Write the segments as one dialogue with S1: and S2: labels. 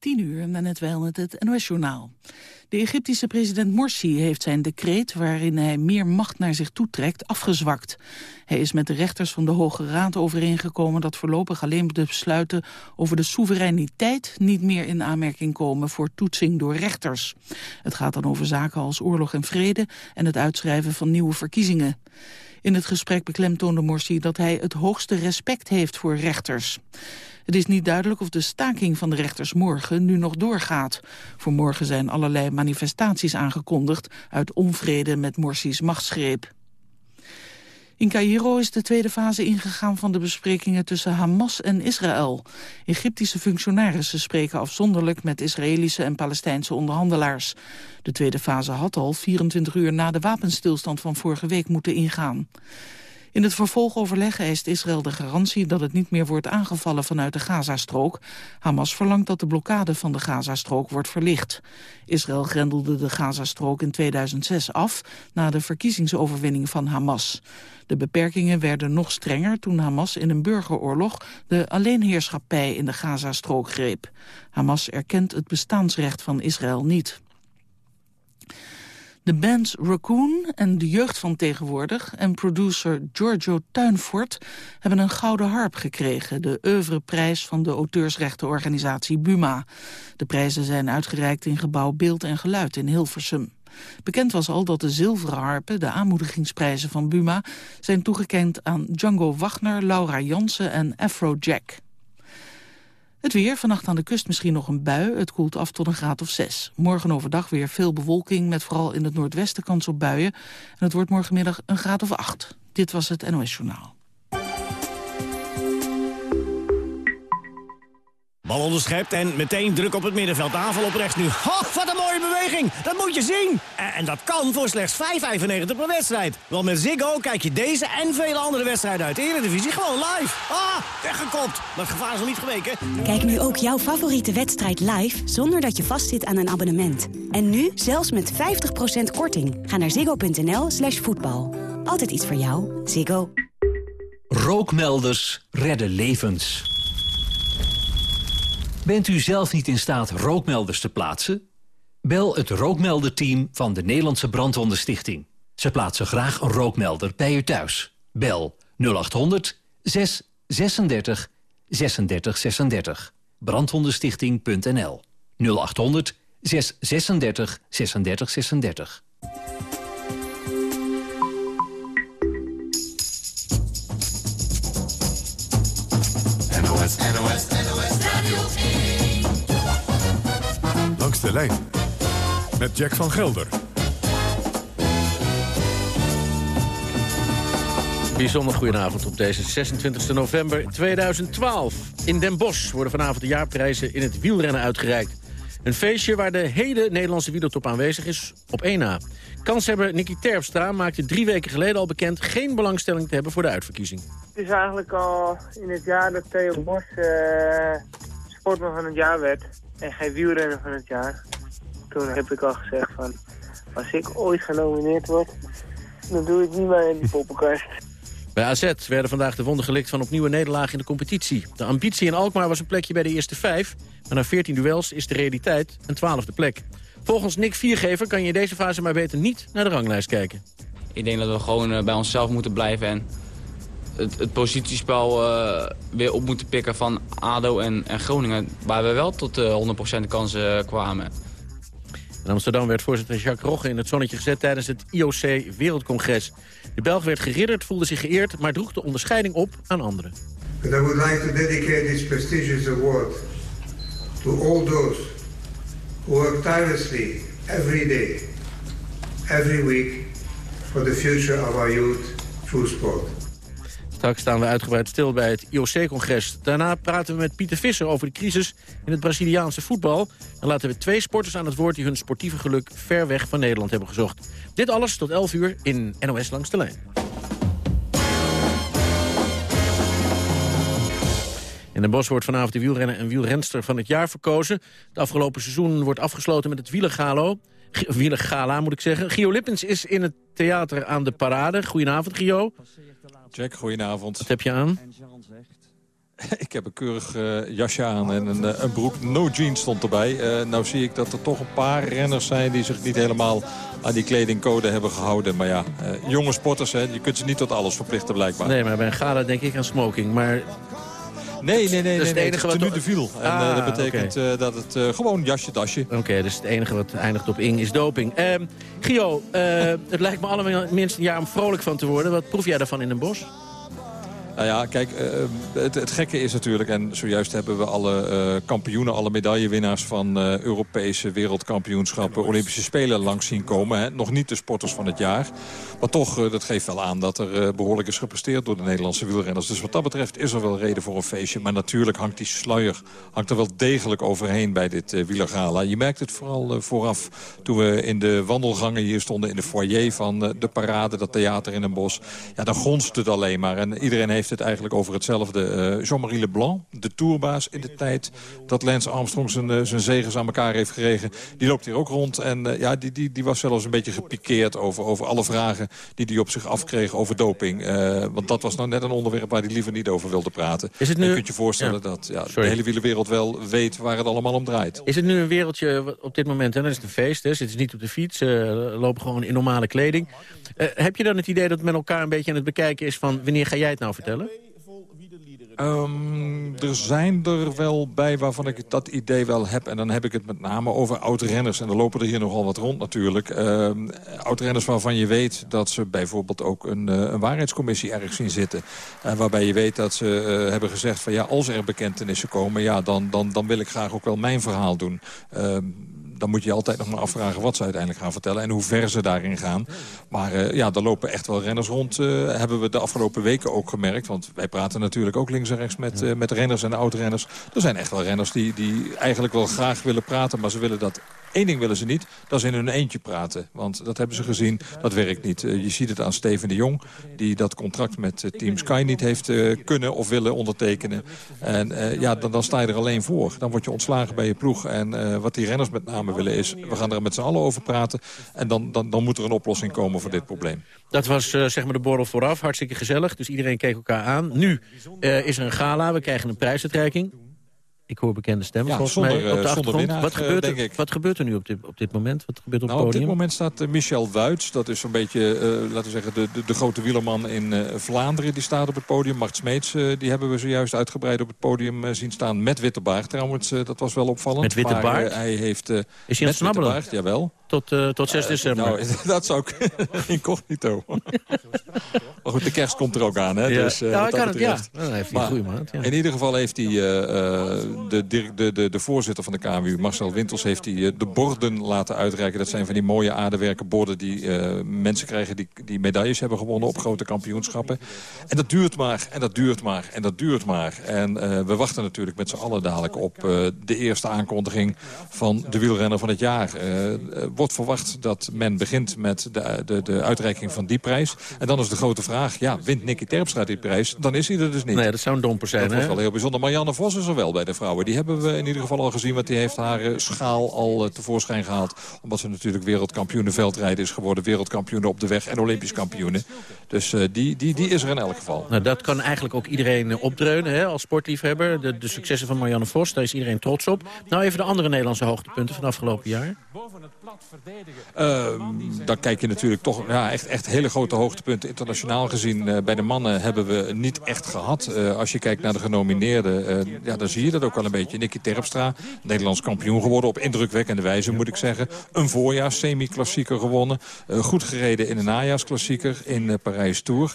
S1: 10 uur, net wel met het NOS-journaal. De Egyptische president Morsi heeft zijn decreet waarin hij meer macht naar zich toetrekt afgezwakt. Hij is met de rechters van de Hoge Raad overeengekomen dat voorlopig alleen de besluiten over de soevereiniteit niet meer in aanmerking komen voor toetsing door rechters. Het gaat dan over zaken als oorlog en vrede en het uitschrijven van nieuwe verkiezingen. In het gesprek beklemtoonde Morsi dat hij het hoogste respect heeft voor rechters. Het is niet duidelijk of de staking van de rechters morgen nu nog doorgaat. Voor morgen zijn allerlei manifestaties aangekondigd uit onvrede met Morsi's machtsgreep. In Cairo is de tweede fase ingegaan van de besprekingen tussen Hamas en Israël. Egyptische functionarissen spreken afzonderlijk met Israëlische en Palestijnse onderhandelaars. De tweede fase had al 24 uur na de wapenstilstand van vorige week moeten ingaan. In het vervolgoverleg eist Israël de garantie dat het niet meer wordt aangevallen vanuit de Gazastrook. Hamas verlangt dat de blokkade van de Gazastrook wordt verlicht. Israël grendelde de Gazastrook in 2006 af na de verkiezingsoverwinning van Hamas. De beperkingen werden nog strenger toen Hamas in een burgeroorlog de alleenheerschappij in de Gazastrook greep. Hamas erkent het bestaansrecht van Israël niet. De bands Raccoon en de jeugd van tegenwoordig en producer Giorgio Tuinfort hebben een gouden harp gekregen, de oeuvreprijs van de auteursrechtenorganisatie Buma. De prijzen zijn uitgereikt in gebouw Beeld en Geluid in Hilversum. Bekend was al dat de zilveren harpen, de aanmoedigingsprijzen van Buma, zijn toegekend aan Django Wagner, Laura Jansen en Afrojack. Het weer, vannacht aan de kust misschien nog een bui. Het koelt af tot een graad of 6. Morgen overdag weer veel bewolking met vooral in het noordwesten kans op buien. En het wordt morgenmiddag een graad of 8. Dit was het NOS Journaal.
S2: Bal onderschept en meteen druk op het middenveld. Aanval op rechts nu. Oh, wat beweging. Dat moet je zien. En, en dat kan voor slechts 5,95 per wedstrijd. Want met Ziggo kijk je deze en vele andere wedstrijden uit de Eredivisie gewoon live. Ah, weggekopt. Maar het gevaar is nog niet geweken.
S3: Kijk nu ook jouw favoriete wedstrijd live zonder dat je vastzit aan een abonnement. En nu zelfs met 50% korting. Ga naar ziggo.nl slash voetbal. Altijd iets voor jou. Ziggo.
S4: Rookmelders redden levens. Bent u zelf niet in staat rookmelders te plaatsen? Bel het rookmelderteam van de Nederlandse Brandwondenstichting. Ze plaatsen graag een rookmelder bij u thuis. Bel 0800 636 36 36. Brandwondenstichting.nl 0800 636 36 36.
S5: NOS, NOS, NOS Langs de lijn met Jack van Gelder.
S6: Bijzonder goedenavond op deze 26 november 2012. In Den Bosch worden vanavond de jaarprijzen in het wielrennen uitgereikt. Een feestje waar de hele Nederlandse wielertop aanwezig is op 1 na. Kanshebber Nicky Terpstra maakte drie weken geleden al bekend... geen belangstelling te hebben voor de uitverkiezing.
S7: Het is eigenlijk al in het jaar dat Theo Bos uh, sportman van het jaar werd... en geen wielrenner van het jaar. Toen heb ik al gezegd van... als ik ooit genomineerd word, dan doe ik niet meer in die poppenkast.
S6: Bij AZ werden vandaag de wonden gelikt van opnieuw een nederlaag in de competitie. De ambitie in Alkmaar was een plekje bij de eerste vijf... maar na 14 duels is de realiteit een twaalfde plek. Volgens Nick Viergever kan je in deze fase maar beter niet naar de ranglijst kijken.
S8: Ik denk dat we gewoon uh, bij onszelf moeten blijven en het, het positiespel uh, weer op moeten pikken van ADO en, en Groningen... waar we wel tot uh, 100% kansen kwamen.
S6: In Amsterdam werd voorzitter Jacques Rogge in het zonnetje gezet tijdens het IOC Wereldcongres. De Belg werd geridderd, voelde zich geëerd, maar droeg de onderscheiding op aan anderen.
S9: And I would like to dedicate this prestigious award to all those who work tirelessly every day, every week for the future of our youth through sport.
S6: Straks staan we uitgebreid stil bij het IOC-congres. Daarna praten we met Pieter Visser over de crisis in het Braziliaanse voetbal. En laten we twee sporters aan het woord die hun sportieve geluk ver weg van Nederland hebben gezocht. Dit alles tot 11 uur in NOS Langs de Lijn. In Den Bosch wordt vanavond de wielrenner en wielrenster van het jaar verkozen. Het afgelopen seizoen wordt afgesloten met het wielergalo. Wielergala moet ik zeggen. Gio Lippens is in het theater aan de parade. Goedenavond, Gio.
S10: Jack, goedenavond.
S6: Wat heb je aan?
S10: Ik heb een keurig uh, jasje aan en een, een, broek. No jeans stond erbij. Uh, nou zie ik dat er toch een paar renners zijn die zich niet helemaal aan die kledingcode hebben gehouden. Maar ja, uh, jonge sporters, hè, je kunt ze niet tot alles verplichten blijkbaar.
S6: Nee, maar bij een gala denk ik aan smoking. Maar
S10: Nee, nee, nee. Dat is het enige wat... nu de viel. En
S6: ah,
S10: dat betekent okay. uh, dat het uh, gewoon jasje, dasje.
S6: Oké, okay, dus het enige wat eindigt op ing is doping. Uh, Gio, het lijkt me allemaal minstens een jaar om vrolijk van te worden. Wat proef jij daarvan in een bos?
S10: Nou ja, kijk, uh, het, het, gekke is natuurlijk... en zojuist hebben we alle uh, kampioenen, alle medaillewinnaars... van uh, Europese wereldkampioenschappen, Olympische Spelen langs zien komen. Hè. Nog niet de sporters van het jaar. Maar toch, dat geeft wel aan dat er behoorlijk is gepresteerd... door de Nederlandse wielrenners. Dus wat dat betreft is er wel reden voor een feestje. Maar natuurlijk hangt die sluier hangt er wel degelijk overheen bij dit wielergala. Je merkt het vooral vooraf toen we in de wandelgangen hier stonden... in de foyer van de parade, dat theater in een bos. Ja, dan gonst het alleen maar. En iedereen heeft het eigenlijk over hetzelfde. Uh, Jean-Marie Leblanc, de tourbaas in de tijd dat Lance Armstrong zijn, uh, zijn zegens aan elkaar heeft geregen. Die loopt hier ook rond en uh, ja, die, die, die was zelfs een beetje gepikeerd over, over alle vragen die hij op zich afkreeg over doping. want dat was nou net een onderwerp waar hij liever niet over wilde praten. Is het nu... En je kunt je voorstellen ja. dat ja, de hele wielerwereld wel weet waar het allemaal om draait.
S6: Is het nu een wereldje op dit moment, en dat is het een feest, hè? zitten niet op de fiets, lopen gewoon in normale kleding. heb je dan het idee dat met elkaar een beetje aan het bekijken is van wanneer ga jij het nou vertellen?
S10: Um, er zijn er wel bij waarvan ik dat idee wel heb. En dan heb ik het met name over oud-renners. En er lopen er hier nogal wat rond natuurlijk. Um, oud-renners waarvan je weet dat ze bijvoorbeeld ook een, uh, een waarheidscommissie ergens zien zitten. Uh, waarbij je weet dat ze uh, hebben gezegd van ja, als er bekentenissen komen... ja, dan, dan, dan wil ik graag ook wel mijn verhaal doen. Dan moet je altijd nog maar afvragen wat ze uiteindelijk gaan vertellen... en hoe ver ze daarin gaan. Maar uh, ja, er lopen echt wel renners rond. Uh, hebben we de afgelopen weken ook gemerkt. Want wij praten natuurlijk ook links en rechts met, uh, met renners en oud-renners. Er zijn echt wel renners die, die eigenlijk wel graag willen praten... maar ze willen dat Eén ding willen ze niet, dat is in hun eentje praten. Want dat hebben ze gezien, dat werkt niet. Uh, je ziet het aan Steven de Jong, die dat contract met uh, Team Sky niet heeft uh, kunnen of willen ondertekenen. En ja, dan, dan, sta je er alleen voor. Dan word je ontslagen bij je ploeg. En wat die renners met name willen is, we gaan er met z'n allen over praten. En dan, dan, dan moet er een oplossing komen voor dit probleem.
S6: Dat was zeg maar de borrel vooraf, hartstikke gezellig. Dus iedereen keek elkaar aan. Nu is er een gala, we krijgen een prijsuitreiking. Ik hoor bekende stemmen
S10: ja,
S6: volgens
S10: zonder,
S6: mij op de achtergrond. wat,
S10: uh,
S6: gebeurt er,
S10: ik.
S6: wat gebeurt er nu op dit, op dit moment? Wat gebeurt op
S10: nou,
S6: het
S10: op
S6: podium?
S10: dit moment staat uh, Michel Wuits. Dat is een beetje, laten we zeggen, de, de, de, grote wielerman in Vlaanderen. Die staat op het podium. Mart Smeets, die hebben we zojuist uitgebreid op het podium zien staan. Met witte baard trouwens. dat was wel opvallend.
S6: Met witte
S10: maar,
S6: baard?
S10: hij heeft,
S6: is hij aan het snabbelen?
S10: Baard, jawel.
S6: Tot, uh, tot 6 december.
S10: Nou, dat zou ik incognito. maar goed, de kerst komt er ook aan. Hè?
S6: Ja,
S10: dus, uh,
S6: ja, kan het, ja. Dan heeft hij een goede maand. Ja.
S10: In ieder geval heeft hij de, de, de, de voorzitter van de KMU, Marcel Wintels... heeft hij de borden laten uitreiken. Dat zijn van die mooie aardewerken borden die mensen krijgen... Die, die medailles hebben gewonnen op grote kampioenschappen. En dat duurt maar, en dat duurt maar, en dat duurt maar. En we wachten natuurlijk met z'n allen dadelijk op de eerste aankondiging... van de wielrenner van het jaar... Wordt verwacht dat men begint met de, de, de uitreiking van die prijs. En dan is de grote vraag, ja, wint Nicky Terpstra die prijs? Dan is hij er dus niet.
S6: Nee, dat zou een domper zijn,
S10: Dat wordt wel heel bijzonder. Marianne Vos is er wel bij de vrouwen. Die hebben we in ieder geval al gezien, want die heeft haar uh, schaal al uh, tevoorschijn gehaald. Omdat ze natuurlijk wereldkampioen veldrijden is geworden. Wereldkampioen op de weg en olympisch kampioen. Dus uh, die, die, die is er in elk geval.
S6: Nou, dat kan eigenlijk ook iedereen opdreunen hè, als sportliefhebber. De, de successen van Marianne Vos, daar is iedereen trots op. Nou even de andere Nederlandse hoogtepunten van afgelopen jaar.
S10: Uh, dan kijk je natuurlijk toch ja, echt, echt hele grote hoogtepunten internationaal gezien. Uh, bij de mannen hebben we niet echt gehad. Uh, als je kijkt naar de genomineerden, ja, dan zie je dat ook een beetje. Nicky Terpstra, Nederlands kampioen geworden op indrukwekkende wijze moet ik zeggen. Een voorjaars semi-klassieker gewonnen. goed gereden in een najaarsklassieker in Parijs Tour.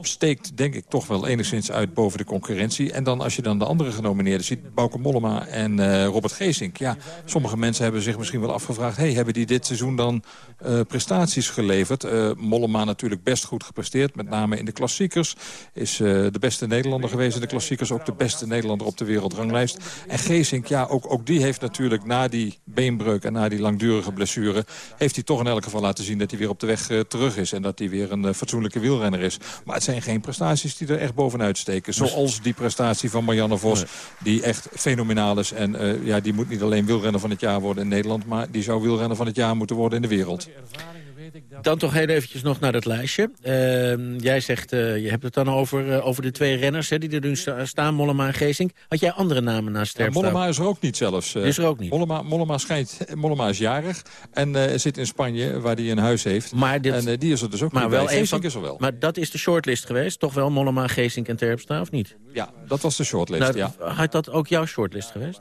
S10: steekt denk ik toch wel enigszins uit boven de concurrentie. En dan als je dan de andere genomineerden ziet, Bauke Mollema en Robert Geesink. Ja, sommige mensen hebben zich misschien wel afgevraagd... Hey, hebben die dit seizoen dan uh, prestaties geleverd? Uh, Mollema natuurlijk best goed gepresteerd, met name in de klassiekers. Is uh, de beste Nederlander geweest in de klassiekers. Ook de beste Nederlander op de wereldranglijst. En Geesink, ja, ook, ook die heeft natuurlijk na die beenbreuk... en na die langdurige blessure... heeft hij toch in elk geval laten zien dat hij weer op de weg terug is. En dat hij weer een fatsoenlijke wielrenner is. Maar het zijn geen prestaties die er echt bovenuit steken. Zoals die prestatie van Marianne Vos, die echt fenomenaal is. En ja, die moet niet alleen wielrenner van het jaar worden in Nederland... maar die zou wielrenner van het jaar moeten worden in de wereld.
S11: Dan toch heel eventjes nog naar dat lijstje. Uh, jij zegt, uh, je hebt het dan over, uh, over de twee renners hè, die er nu staan, Mollema en Geesink. Had jij andere namen naast Terpstra?
S10: Ja, Mollema is er ook niet zelfs.
S11: is er ook niet?
S10: Mollema, Mollema, schijnt, Mollema is jarig en zit in Spanje waar hij een huis heeft.
S11: Maar dit,
S10: en die is er dus ook
S11: maar
S10: niet
S11: wel
S10: bij. Geesink
S11: van,
S10: is er wel.
S11: Maar dat is de shortlist geweest? Toch wel Mollema, Geesink en Terpstra, of niet?
S10: Ja, dat was de shortlist,
S11: nou,
S10: ja.
S11: Had dat ook jouw shortlist geweest?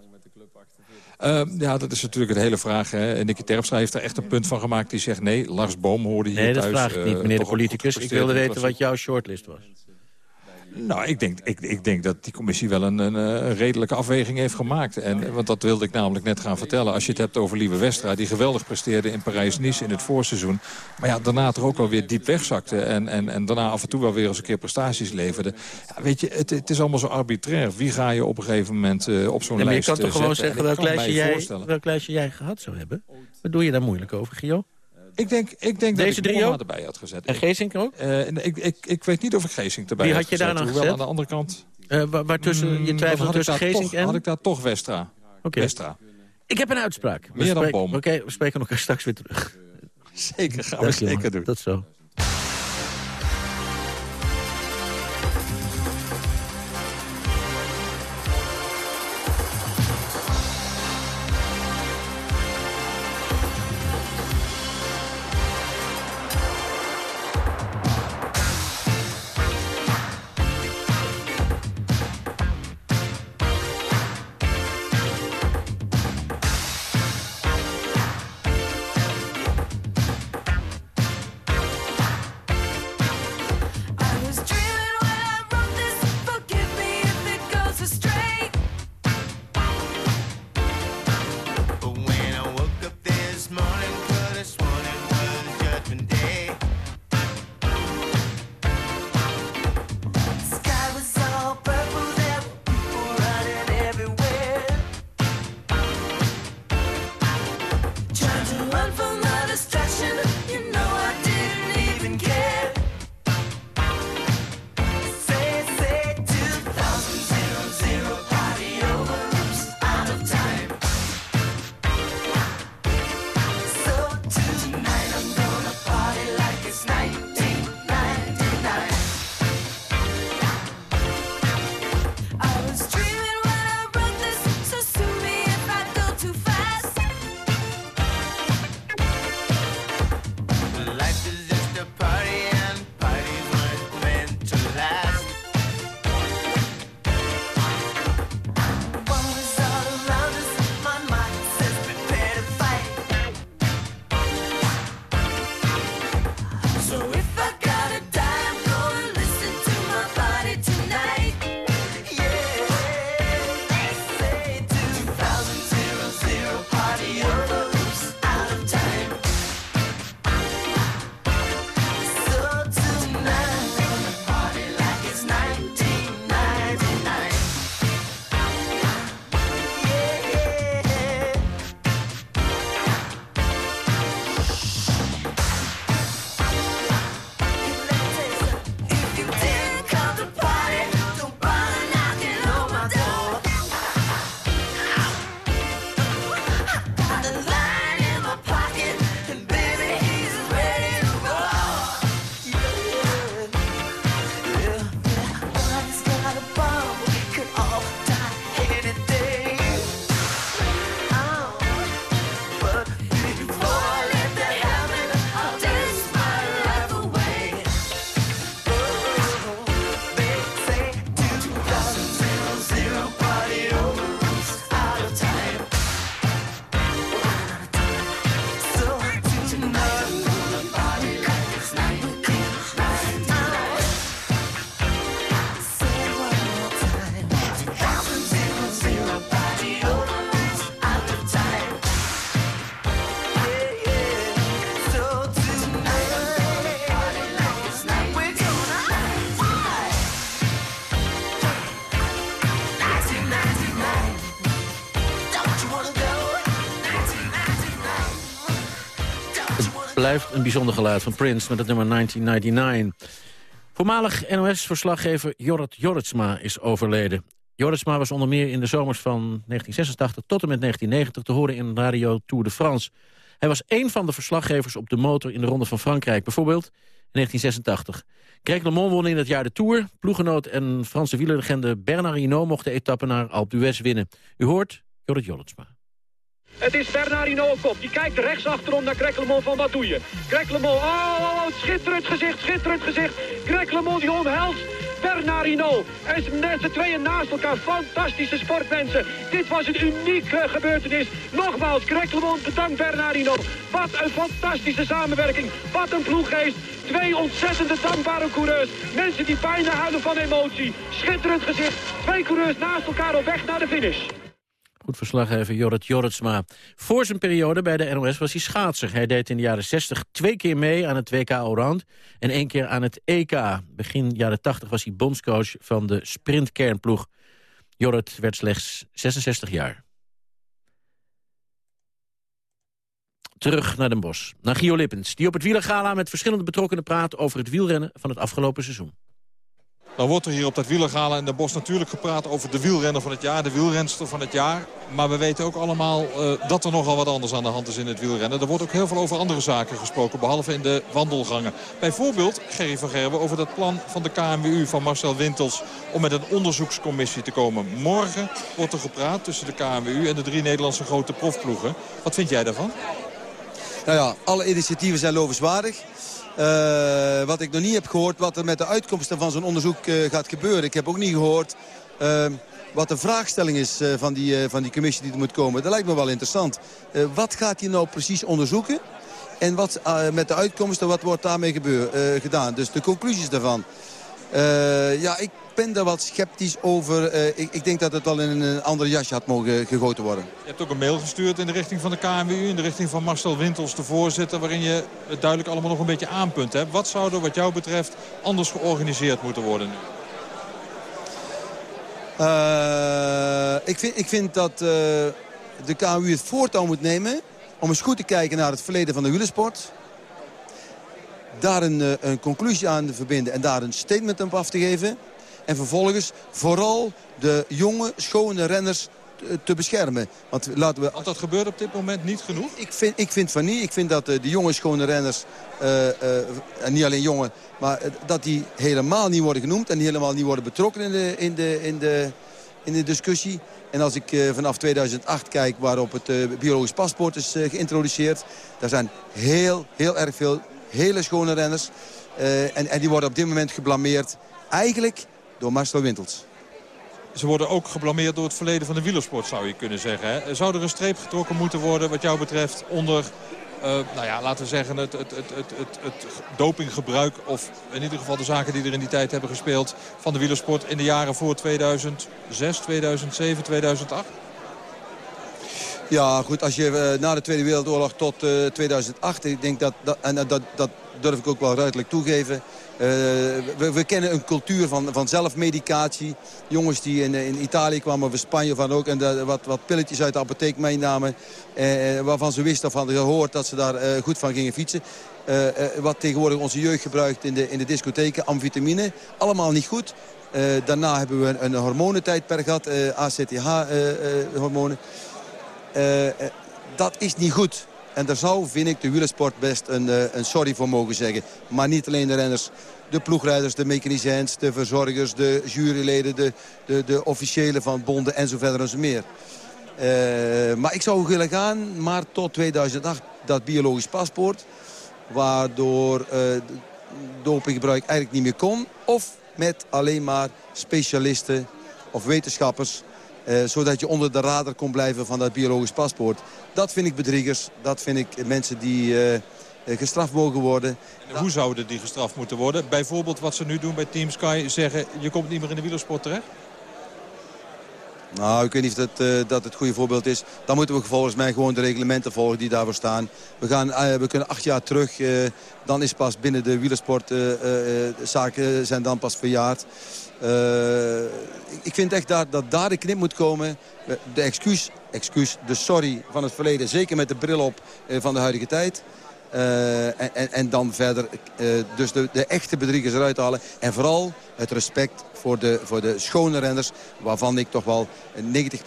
S10: Uh, ja, dat is natuurlijk een hele vraag. Hè. Nicky Terpstra heeft er echt een punt van gemaakt. Die zegt nee, Lars Boom hoorde hier
S11: nee,
S10: thuis.
S11: Nee, dat vraag ik niet, meneer de politicus. Ik wilde weten wat jouw shortlist was.
S10: Nou, ik denk, ik, ik denk dat die commissie wel een, een, een, redelijke afweging heeft gemaakt. En, want dat wilde ik namelijk net gaan vertellen. Als je het hebt over Lieve Westra, die geweldig presteerde in Parijs-Nice in het voorseizoen. Maar ja, daarna toch ook wel weer diep wegzakte. En, en, en daarna af en toe wel weer eens een keer prestaties leverde. Ja, weet je, het, het, is allemaal zo arbitrair. Wie ga je op een gegeven moment uh, op zo'n
S11: ja,
S10: lijst
S11: Je kan toch gewoon
S10: zetten?
S11: zeggen welk lijstje, jij, welk lijstje jij gehad zou hebben? Wat doe je daar moeilijk over, Gio?
S10: Ik denk, ik denk
S11: Deze
S10: dat ik
S11: drie
S10: erbij had gezet.
S11: En Geesink ook?
S10: Uh, ik, ik, ik weet niet of ik Geesink erbij
S11: Wie
S10: had
S11: had je daar gezet?
S10: aan de andere kant...
S11: Uh, waar, waar tussen, je twijfelt tussen Geesink
S10: toch,
S11: en?
S10: Had ik daar toch Westra.
S11: Okay.
S10: Westra.
S11: Ik heb een uitspraak.
S10: Meer dan.
S11: Oké, we spreken elkaar straks weer terug.
S10: Zeker, gaan we zeker doen.
S11: Tot zo. Blijft een bijzonder geluid van Prince met het nummer 1999. Voormalig NOS-verslaggever Jorrit Jorritsma is overleden. Jorritsma was onder meer in de zomers van 1986 tot en met 1990 te horen in Radio Tour de France.
S6: Hij was één van de verslaggevers op de motor in de Ronde van Frankrijk. Bijvoorbeeld in 1986. Greg LeMond won in dat jaar de Tour. Ploegenoot en Franse wielerlegende Bernard Hinault mocht de etappe naar Alpe d'Huez winnen. U hoort Jorrit Jolitsma.
S12: Het is Bernard Hinault. Die kijkt rechts achterom naar Greg LeMond van wat doe je? Greg LeMond, oh, oh, oh, schitterend gezicht, schitterend gezicht. Greg LeMond die omhelst Bernard Hinault. En z'n tweeën naast elkaar. Fantastische sportmensen. Dit was een unieke gebeurtenis. Nogmaals, Greg LeMond bedankt Bernard Hinault. Wat een fantastische samenwerking. Wat een ploeggeest. Twee ontzettende dankbare coureurs. Mensen die bijna huilen van emotie. Schitterend gezicht. Twee coureurs naast elkaar op weg naar de finish.
S6: Goed verslaggever Jorrit Jorritsma. Voor zijn periode bij de NOS was hij schaatser. Hij deed in de jaren 60 twee keer mee aan het WK Allround en één keer aan het EK. Begin jaren 80 was hij bondscoach van de sprintkernploeg. Jorrit werd slechts 66 jaar. Terug naar Den Bosch. Naar Gio Lippens, die op het wielergala met verschillende betrokkenen praat... over het wielrennen van het afgelopen seizoen.
S10: Dan wordt er hier op dat wielergala in Den Bosch natuurlijk gepraat over de wielrenner van het jaar. De wielrenster van het jaar. Maar we weten ook allemaal uh, dat er nogal wat anders aan de hand is in het wielrennen. Er wordt ook heel veel over andere zaken gesproken. Behalve in de wandelgangen. Bijvoorbeeld, Gerry van Gerwen, over dat plan van de KMU van Marcel Wintels... om met een onderzoekscommissie te komen. Morgen wordt er gepraat tussen de KMU en de drie Nederlandse grote profploegen. Wat vind jij daarvan?
S13: Nou ja, alle initiatieven zijn lovenswaardig. Uh, wat ik nog niet heb gehoord, wat er met de uitkomsten van zo'n onderzoek uh, gaat gebeuren. Ik heb ook niet gehoord uh, wat de vraagstelling is van, die, van die commissie die er moet komen. Dat lijkt me wel interessant. wat gaat hij nou precies onderzoeken? En wat met de uitkomsten, wat wordt daarmee gedaan? Dus de conclusies daarvan. Ja, ik ben daar wat sceptisch over. Uh, ik, ik, denk dat het al in een ander jasje had mogen gegoten worden.
S10: Je hebt ook een mail gestuurd in de richting van de KNWU... in de richting van Marcel Wintels, de voorzitter... waarin je het duidelijk allemaal nog een beetje aanpunt hebt. Wat zou er wat jou betreft anders georganiseerd moeten worden nu?
S13: Uh, ik, vind, ik vind dat de KNWU het voortouw moet nemen... om eens goed te kijken naar het verleden van de wielersport daar een, een, conclusie aan te verbinden en daar een statement op af te geven. En vervolgens vooral de jonge, schone renners te beschermen. Want, laten we...
S10: Want dat gebeurt op dit moment niet genoeg?
S13: Ik vind, ik vind van niet. Ik vind dat uh, de jonge, schone renners, uh, uh, en niet alleen jonge... maar dat die helemaal niet worden genoemd... en die helemaal niet worden betrokken in de, in de, in de, in de discussie. En als ik vanaf 2008 kijk waarop het biologisch paspoort is geïntroduceerd... daar zijn heel, heel erg veel hele schone renners. en, en die worden op dit moment geblameerd. Eigenlijk door Marcel Wintels.
S10: Ze worden ook geblameerd door het verleden van de wielersport, zou je kunnen zeggen. Hè? Zou er een streep getrokken moeten worden, wat jou betreft, onder... Uh, nou ja, laten we zeggen, het, het, het, het dopinggebruik... of in ieder geval de zaken die er in die tijd hebben gespeeld... van de wielersport in de jaren voor 2006, 2007, 2008?
S13: Ja, goed, als je uh, na de Tweede Wereldoorlog tot uh, 2008... ik denk dat, en dat, dat durf ik ook wel ruidelijk toegeven... We, we, kennen een cultuur van, van zelfmedicatie. Jongens die in, in Italië kwamen of in Spanje van ook... en wat, wat pilletjes uit de apotheek meenamen... Waarvan ze wisten of hadden gehoord dat ze daar goed van gingen fietsen. wat tegenwoordig onze jeugd gebruikt in de, in de discotheken, amvitamine. Allemaal niet goed. daarna hebben we een, een hormonentijdperk gehad, ACTH-hormonen. Dat is niet goed. En daar zou, vind ik, de wielersport best een, uh, een sorry voor mogen zeggen. Maar niet alleen de renners. De ploegrijders, de mechaniciëns, de verzorgers, de juryleden, de, de, de officiëlen van bonden en zo verder en zo meer. Maar ik zou willen gaan, maar tot 2008, dat biologisch paspoort. Waardoor uh, dopinggebruik eigenlijk niet meer kon. Of met alleen maar specialisten of wetenschappers uh, zodat je onder de radar kon blijven van dat biologisch paspoort. Dat vind ik bedriegers. Dat vind ik mensen die uh, gestraft mogen worden.
S10: En hoe zouden die gestraft moeten worden? Bijvoorbeeld wat ze nu doen bij Team Sky. Zeggen, je komt niet meer in de wielersport terecht?
S13: Nou, ik weet niet of dat, uh, dat het goede voorbeeld is. Dan moeten we volgens mij gewoon de reglementen volgen die daarvoor staan. We, gaan, uh, we kunnen acht jaar terug. Uh, dan is pas binnen de wielersport zaken zijn dan pas verjaard. Uh, ik vind echt dat, dat daar de knip moet komen. De excuus, excuus, de sorry van het verleden. Zeker met de bril op uh, van de huidige tijd. en, en, en, dan verder dus de, de echte bedriegers eruit halen. En vooral het respect voor de, voor de schone renners. Waarvan ik toch wel 90%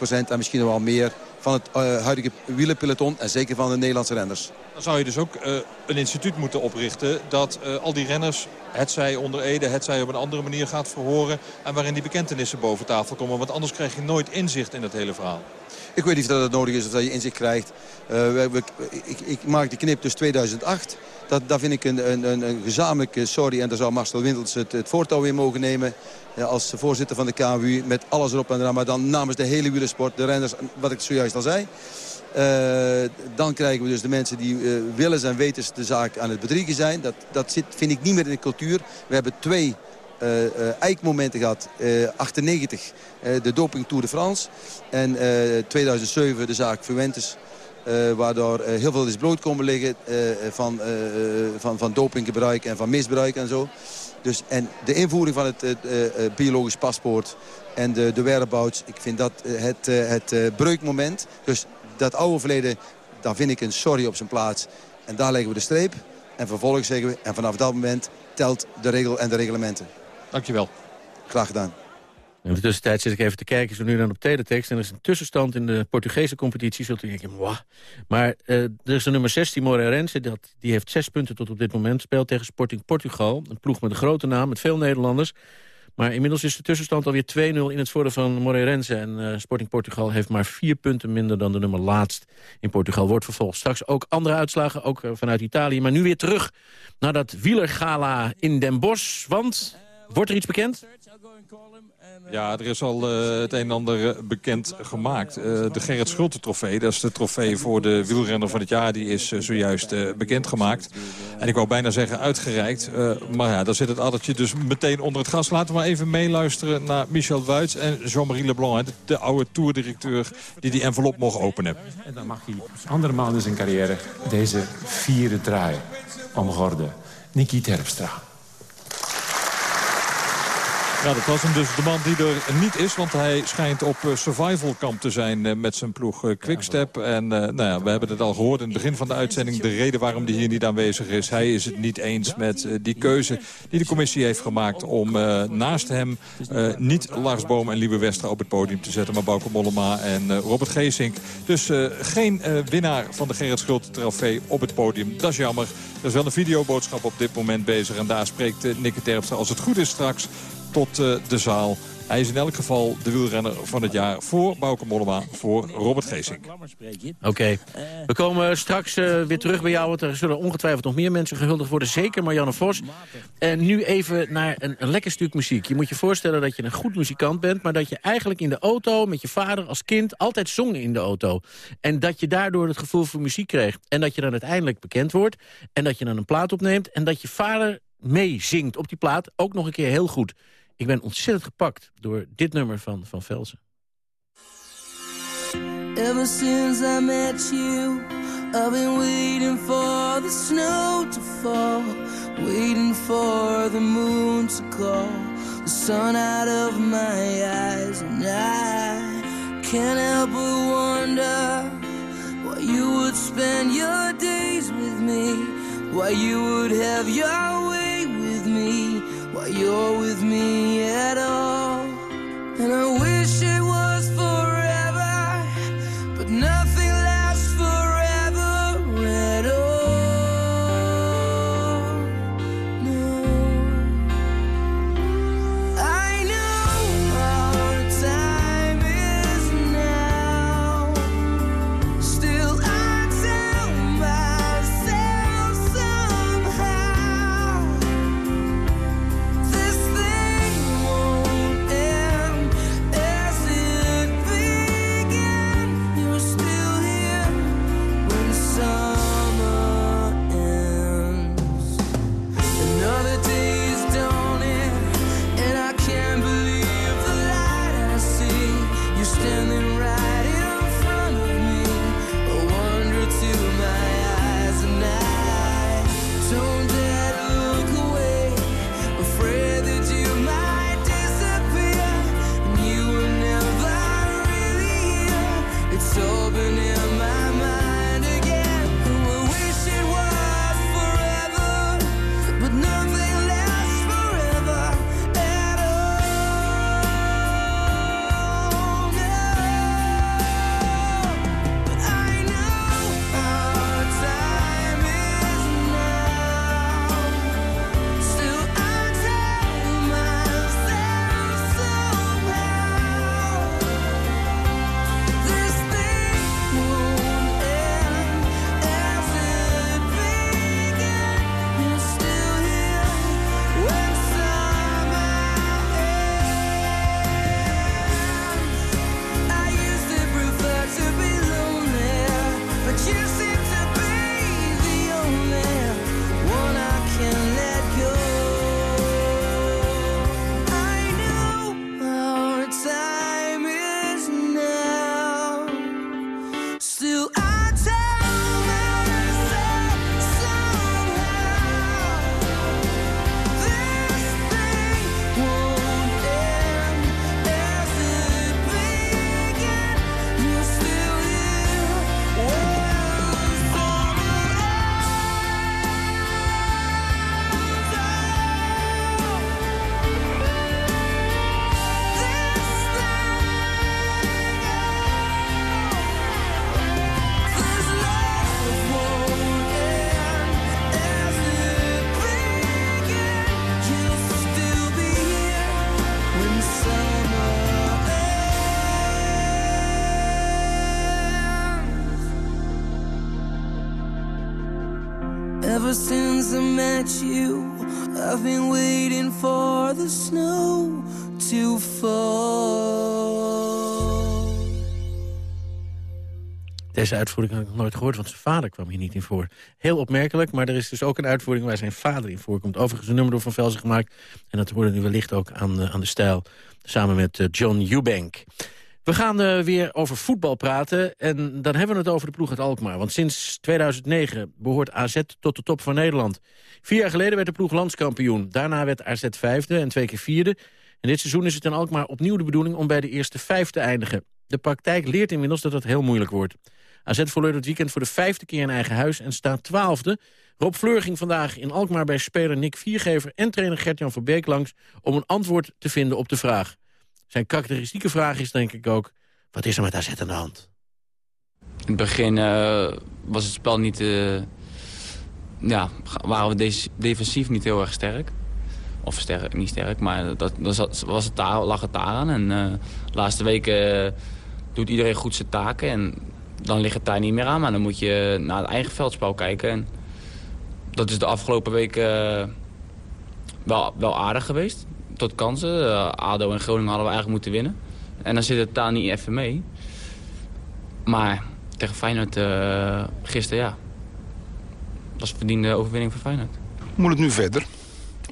S13: en misschien wel meer van het uh, huidige wielerpeloton. En zeker van de Nederlandse renners.
S10: Dan zou je dus ook uh, een instituut moeten oprichten. Dat uh, al die renners, het zij onder Ede, het zij op een andere manier gaat verhoren. En waarin die bekentenissen boven tafel komen. Want anders krijg je nooit inzicht in het hele verhaal.
S13: Ik weet niet of dat het nodig is of dat je inzicht krijgt. We, we, ik, ik, maak de knip dus 2008. Dat, dat vind ik een, een, een gezamenlijke sorry. En daar zou Marcel Windels het, het voortouw weer mogen nemen. als voorzitter van de KWU. Met alles erop en eraan. Maar dan namens de hele wielersport. De renners, wat ik zojuist al zei. Uh, dan krijgen we dus de mensen die uh, willens en wetens de zaak aan het bedriegen zijn. Dat, dat zit, vind ik niet meer in de cultuur. We hebben twee eikmomenten gehad. 98, de doping Tour de France. En 2007 de zaak Fuentes. Uh, waardoor uh, heel veel is brood komen liggen uh, van, van, van dopinggebruik en van misbruik en zo. Dus, en de invoering van het biologisch paspoort en de, de whereabouts, ik vind dat het, het breukmoment. Dus dat oude verleden, daar vind ik een sorry op zijn plaats. En daar leggen we de streep. En vervolgens zeggen we, en vanaf dat moment telt de regel en de reglementen.
S10: Dankjewel.
S13: Graag gedaan.
S6: In de tussentijd zit ik even te kijken, zo nu dan op teletext. En er is een tussenstand in de Portugese competitie. Zult u denken. Maar uh, er is de nummer 16, Moreirense. Dat, die heeft zes punten tot op dit moment. Speelt tegen Sporting Portugal. Een ploeg met een grote naam, met veel Nederlanders. Maar inmiddels is de tussenstand alweer 2-0 in het voordeel van Moreirense. En uh, Sporting Portugal heeft maar vier punten minder dan de nummer laatst in Portugal. Wordt vervolgd straks ook andere uitslagen, ook uh, vanuit Italië. Maar nu weer terug naar dat wielergala in Den Bosch. Want, wordt er iets bekend?
S10: Ja, er is al uh, het een en ander eh, bekend gemaakt. Uh, de Gerrit Schulte trofee, dat is de trofee voor de wielrenner van het jaar... die is uh, zojuist uh, bekendgemaakt. En ik wou bijna zeggen uitgereikt. maar ja, daar zit het addertje dus meteen onder het gas. Laten we maar even meeluisteren naar Michel Wuits en Jean-Marie Leblanc... De, de, oude toerdirecteur die die envelop mocht openen.
S14: En dan mag hij andere maanden in zijn carrière deze vierde draai omgorden. Niki Terpstra.
S10: Ja, dat was hem dus de man die er niet is. Want hij schijnt op eh, survival camp te zijn eh, met zijn ploeg eh, Quickstep. En nou ja, we hebben het al gehoord in het begin van de uitzending. De reden waarom hij hier niet aanwezig is. Hij is het niet eens met die keuze die de commissie heeft gemaakt... om naast hem niet Lars Boom en Liebe Westra op het podium te zetten... maar Bauke Mollema en Robert Geesink. Dus geen winnaar van de Gerrit Schulte trofee op het podium. Dat is jammer. Er is wel een videoboodschap op dit moment bezig. En daar spreekt Nikke Terpstra, als het goed is straks tot uh, de zaal. Hij is in elk geval de wielrenner van het jaar voor Bauke Mollema, voor Robert Geesink.
S6: Oké, we komen straks uh, weer terug bij jou, want er zullen ongetwijfeld nog meer mensen gehuldigd worden. Zeker Marianne Vos. En nu even naar een, lekker stuk muziek. Je moet je voorstellen dat je een goed muzikant bent, maar dat je eigenlijk in de auto met je vader als kind altijd zong in de auto. En dat je daardoor het gevoel voor muziek kreeg. En dat je dan uiteindelijk bekend wordt en dat je dan een plaat opneemt en dat je vader meezingt op die plaat, ook nog een keer heel goed. Ik ben ontzettend gepakt door dit nummer van Van Velzen. Ever since I met you, I've been waiting for the snow to fall, waiting for the moon to call, the sun out of my eyes, and I can't help but wonder why you would spend your days with me, why you would have your way with me you're with me at all. And I wish
S15: Ever since I met you, I've been waiting for the snow to fall.
S6: Deze uitvoering had ik nog nooit gehoord, want zijn vader kwam hier niet in voor. Heel opmerkelijk, maar er is dus ook een uitvoering waar zijn vader in voorkomt. Overigens een nummer door Van Velzen gemaakt. En dat hoorde nu wellicht ook aan, aan de stijl, samen met uh, John Eubank. We gaan uh, weer over voetbal praten en dan hebben we het over de ploeg uit Alkmaar. Want sinds 2009 behoort AZ tot de top van Nederland. Vier jaar geleden werd de ploeg landskampioen. Daarna werd AZ vijfde en twee keer vierde. En dit seizoen is het in Alkmaar opnieuw de bedoeling om bij de eerste vijf te eindigen. De praktijk leert inmiddels dat het heel moeilijk wordt. AZ verloor het weekend voor de vijfde keer in eigen huis en staat twaalfde. Rob Fleur ging vandaag in Alkmaar bij speler Nick Viergever en trainer Gert-Jan van Beek langs... om een antwoord te vinden op de vraag. Zijn karakteristieke vraag is denk ik ook... wat is er met AZ aan de hand?
S8: In het begin uh, was het spel niet... Uh, ja, waren we defensief niet heel erg sterk. Of sterk, niet sterk, maar dat, dat was het daar, lag het daar aan. En uh, de laatste weken doet iedereen goed zijn taken. En dan ligt het daar niet meer aan. Maar dan moet je naar het eigen veldspel kijken. En dat is de afgelopen weken wel, wel aardig geweest. Tot kansen. Uh, ADO en Groningen hadden we eigenlijk moeten winnen. En dan zit het daar niet even mee. Maar tegen Feyenoord uh, gisteren, ja. Dat was verdiende overwinning voor Feyenoord.
S16: Hoe moet het nu verder?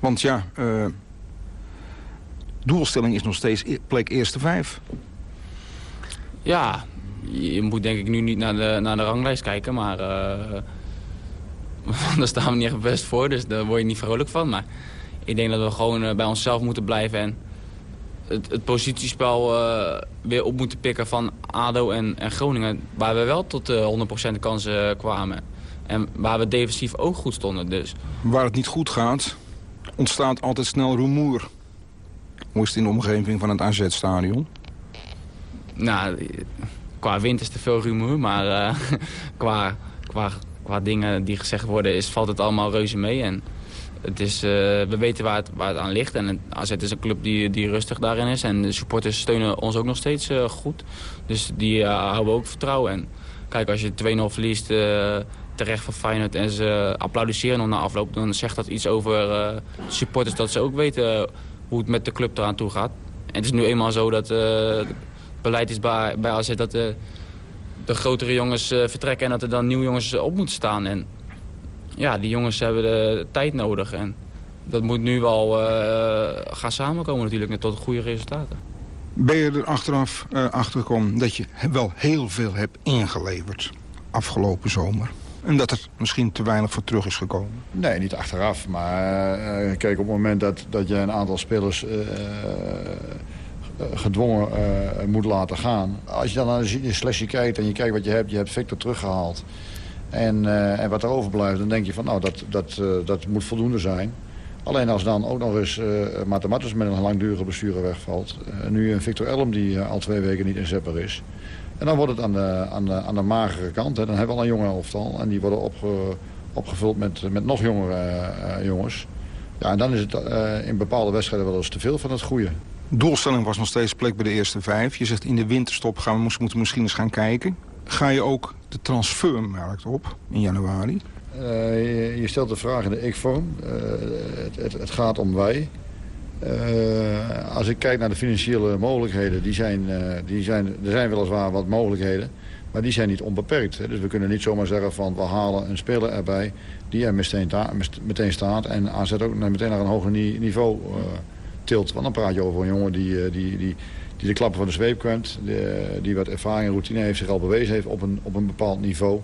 S16: Want ja, uh, doelstelling is nog steeds plek eerste vijf.
S8: Ja, je moet denk ik nu niet naar de, naar de ranglijst kijken, maar uh, daar staan we niet echt best voor, dus daar word je niet vrolijk van. Maar ik denk dat we gewoon uh, bij onszelf moeten blijven en het, het positiespel uh, weer op moeten pikken van ADO en, en Groningen, waar we wel tot 100% kansen kwamen. En waar we defensief ook goed stonden. Dus.
S16: Waar het niet goed gaat, ontstaat altijd snel rumoer. Hoe is het in de omgeving van het AZ-stadion?
S8: Nou, qua wind is te veel rumoer, maar uh, qua, qua, qua dingen die gezegd worden is, valt het allemaal reuze mee. En het is, uh, we weten waar het, waar het aan ligt en AZ is een club die, die rustig daarin is. En de supporters steunen ons ook nog steeds uh, goed. Dus die houden ook vertrouwen. En kijk, als je 2-0 verliest terecht van Feyenoord en ze applaudisseren nog na afloop... dan zegt dat iets over uh, supporters dat ze ook weten hoe het met de club eraan toe gaat. En het is nu eenmaal zo dat het beleid is bij, bij AZ dat de, de grotere jongens vertrekken... en dat er dan nieuwe jongens op moeten staan. En ja, die jongens hebben de tijd nodig. En dat moet nu wel gaan samenkomen natuurlijk tot goede resultaten.
S16: Ben je er achteraf achter gekomen dat je wel heel veel hebt ingeleverd afgelopen zomer? En dat er misschien te weinig voor terug is gekomen?
S17: Nee, niet achteraf. Maar uh, kijk, op het moment dat, dat je een aantal spelers uh, gedwongen uh, moet laten gaan. Als je dan naar je selectie kijkt en je kijkt wat je hebt. Je hebt Victor teruggehaald. En, en wat er overblijft, dan denk je van nou, dat, dat, dat moet voldoende zijn. Alleen als dan ook nog eens uh, met een langdurige blessure wegvalt. nu een Victor Elm die al twee weken niet inzetbaar is. En dan wordt het aan de, aan de, aan de magere kant. Hè. Dan hebben we al een jonge elftal. En die worden opge, opgevuld met, met nog jongere jongens. Ja, en dan is het in bepaalde wedstrijden wel eens te veel van het goede.
S16: Doelstelling was nog steeds plek bij de eerste vijf. Je zegt in de winterstop gaan we moeten misschien eens gaan kijken. Ga je ook de transfermarkt op in januari?
S17: Uh, je, stelt de vraag in de ik-vorm. Het, het, het gaat om wij. Uh, als ik kijk naar de financiële mogelijkheden, die zijn, die zijn, er zijn weliswaar wat mogelijkheden, maar die zijn niet onbeperkt. Hè. Dus we kunnen niet zomaar zeggen van we halen een speler erbij die er meteen, meteen staat en aanzet ook meteen naar een hoger niveau tilt. Want dan praat je over een jongen die, die, die, die de klappen van de zweep kent, die, wat ervaring en routine heeft, zich al bewezen heeft op een, op een bepaald niveau.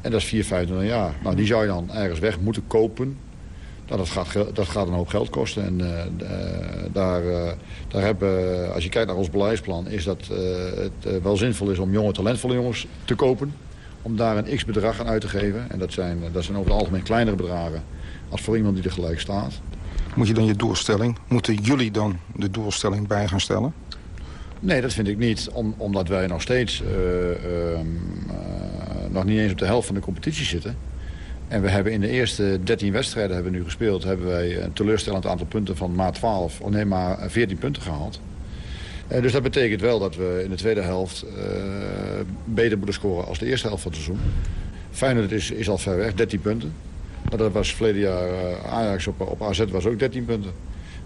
S17: En dat is 4, 25 jaar. Nou, die zou je dan ergens weg moeten kopen nou, dat, gaat, dat gaat een hoop geld kosten. En uh, daar, uh, daar hebben, als je kijkt naar ons beleidsplan... is dat het wel zinvol is om jonge, talentvolle jongens te kopen. Om daar een x-bedrag aan uit te geven. En dat zijn, dat zijn over het algemeen kleinere bedragen... als voor iemand die er gelijk staat.
S16: Moet je dan je doelstelling... Moeten jullie dan de doelstelling bij gaan stellen?
S17: Nee, dat vind ik niet. Om, omdat wij nog steeds... Uh, nog niet eens op de helft van de competitie zitten... En we hebben in de eerste 13 wedstrijden hebben we nu gespeeld... hebben wij een teleurstellend aantal punten van maat 12... of nee, maar 14 punten gehaald. Uh, dus dat betekent wel dat we in de tweede helft beter moeten scoren... als de eerste helft van het seizoen. Feyenoord is, is al ver weg, 13 punten. Maar dat was verleden jaar Ajax op AZ was ook 13 punten.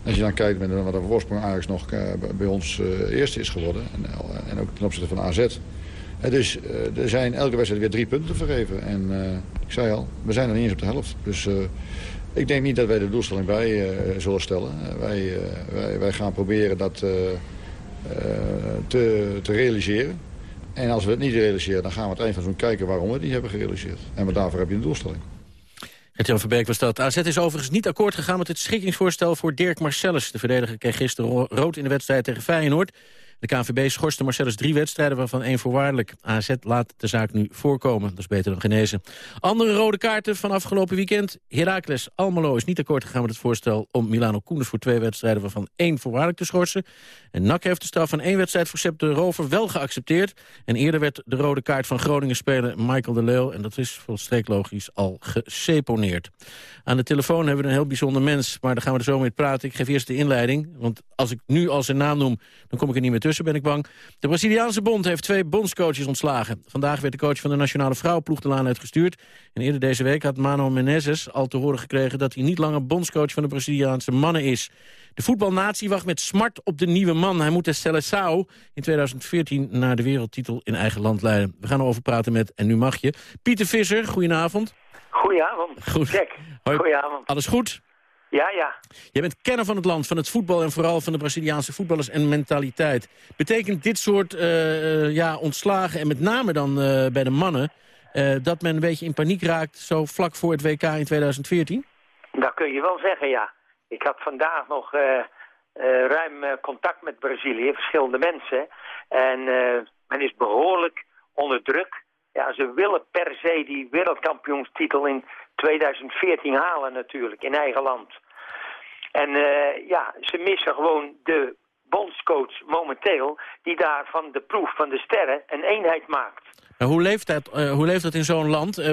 S17: Als je dan kijkt met wat de voorsprong Ajax nog uh, bij ons uh, eerste is geworden. En, en, ook ten opzichte van AZ. dus er zijn elke wedstrijd weer drie punten vergeven. En ik zei al, we zijn er niet eens op de helft. Dus ik denk niet dat wij de doelstelling bij zullen stellen. wij, wij, wij, gaan proberen dat te, te realiseren. En als we het niet realiseren, dan gaan we het eind van zo'n kijken waarom we niet hebben gerealiseerd. En daarvoor heb je een doelstelling.
S6: Gert-Jan Verbeek was dat. AZ is overigens niet akkoord gegaan met het schikkingsvoorstel voor Dirk Marcellus. De verdediger kreeg gisteren rood in de wedstrijd tegen Feyenoord. De KNVB schorste Marcellus drie wedstrijden, waarvan één voorwaardelijk. AZ laat de zaak nu voorkomen. Dat is beter dan genezen. Andere rode kaarten van afgelopen weekend. Heracles Almelo is niet akkoord gegaan met het voorstel... om Milano Koenders voor twee wedstrijden, waarvan één voorwaardelijk te schorsen. En NAC heeft de straf van één wedstrijd voor Sepp de Rover wel geaccepteerd. En eerder werd de rode kaart van Groningen-speler Michael de Leeuw... en dat is volstrekt logisch al geseponeerd. Aan de telefoon hebben we een heel bijzonder mens, maar daar gaan we er zo mee praten. Ik geef eerst de inleiding, want als ik nu al zijn naam noem... dan kom ik er niet meer tussen, ben ik bang. De Braziliaanse bond heeft twee bondscoaches ontslagen. Vandaag werd de coach van de nationale vrouwenploeg de laan uitgestuurd. En eerder deze week had Mano Menezes al te horen gekregen... dat hij niet langer bondscoach van de Braziliaanse mannen is. De voetbalnatie wacht met smart op de nieuwe man. Hij moet de Seleção in 2014 naar de wereldtitel in eigen land leiden. We gaan erover praten met, en nu mag je, Pieter Visser. Goedenavond.
S18: Goedenavond.
S6: Goed.
S18: Jack.
S6: Hoi.
S18: Goedenavond.
S6: Alles goed?
S18: Ja, ja.
S6: Jij bent kenner van het land, van het voetbal en vooral van de Braziliaanse voetballers en mentaliteit. Betekent dit soort uh, ja, ontslagen en met name dan uh, bij de mannen... Uh, dat men een beetje in paniek raakt zo vlak voor het WK in 2014?
S18: Dat kun je wel zeggen, ja. Ik had vandaag nog ruim contact met Brazilië, verschillende mensen. En men is behoorlijk onder druk. Ja, ze willen per se die wereldkampioenstitel in 2014 halen natuurlijk, in eigen land. En uh, ja, ze missen gewoon de bondscoach momenteel... die daar van de proef van de sterren een eenheid maakt.
S6: Hoe, leeft dat, uh, hoe leeft dat in zo'n land? Uh,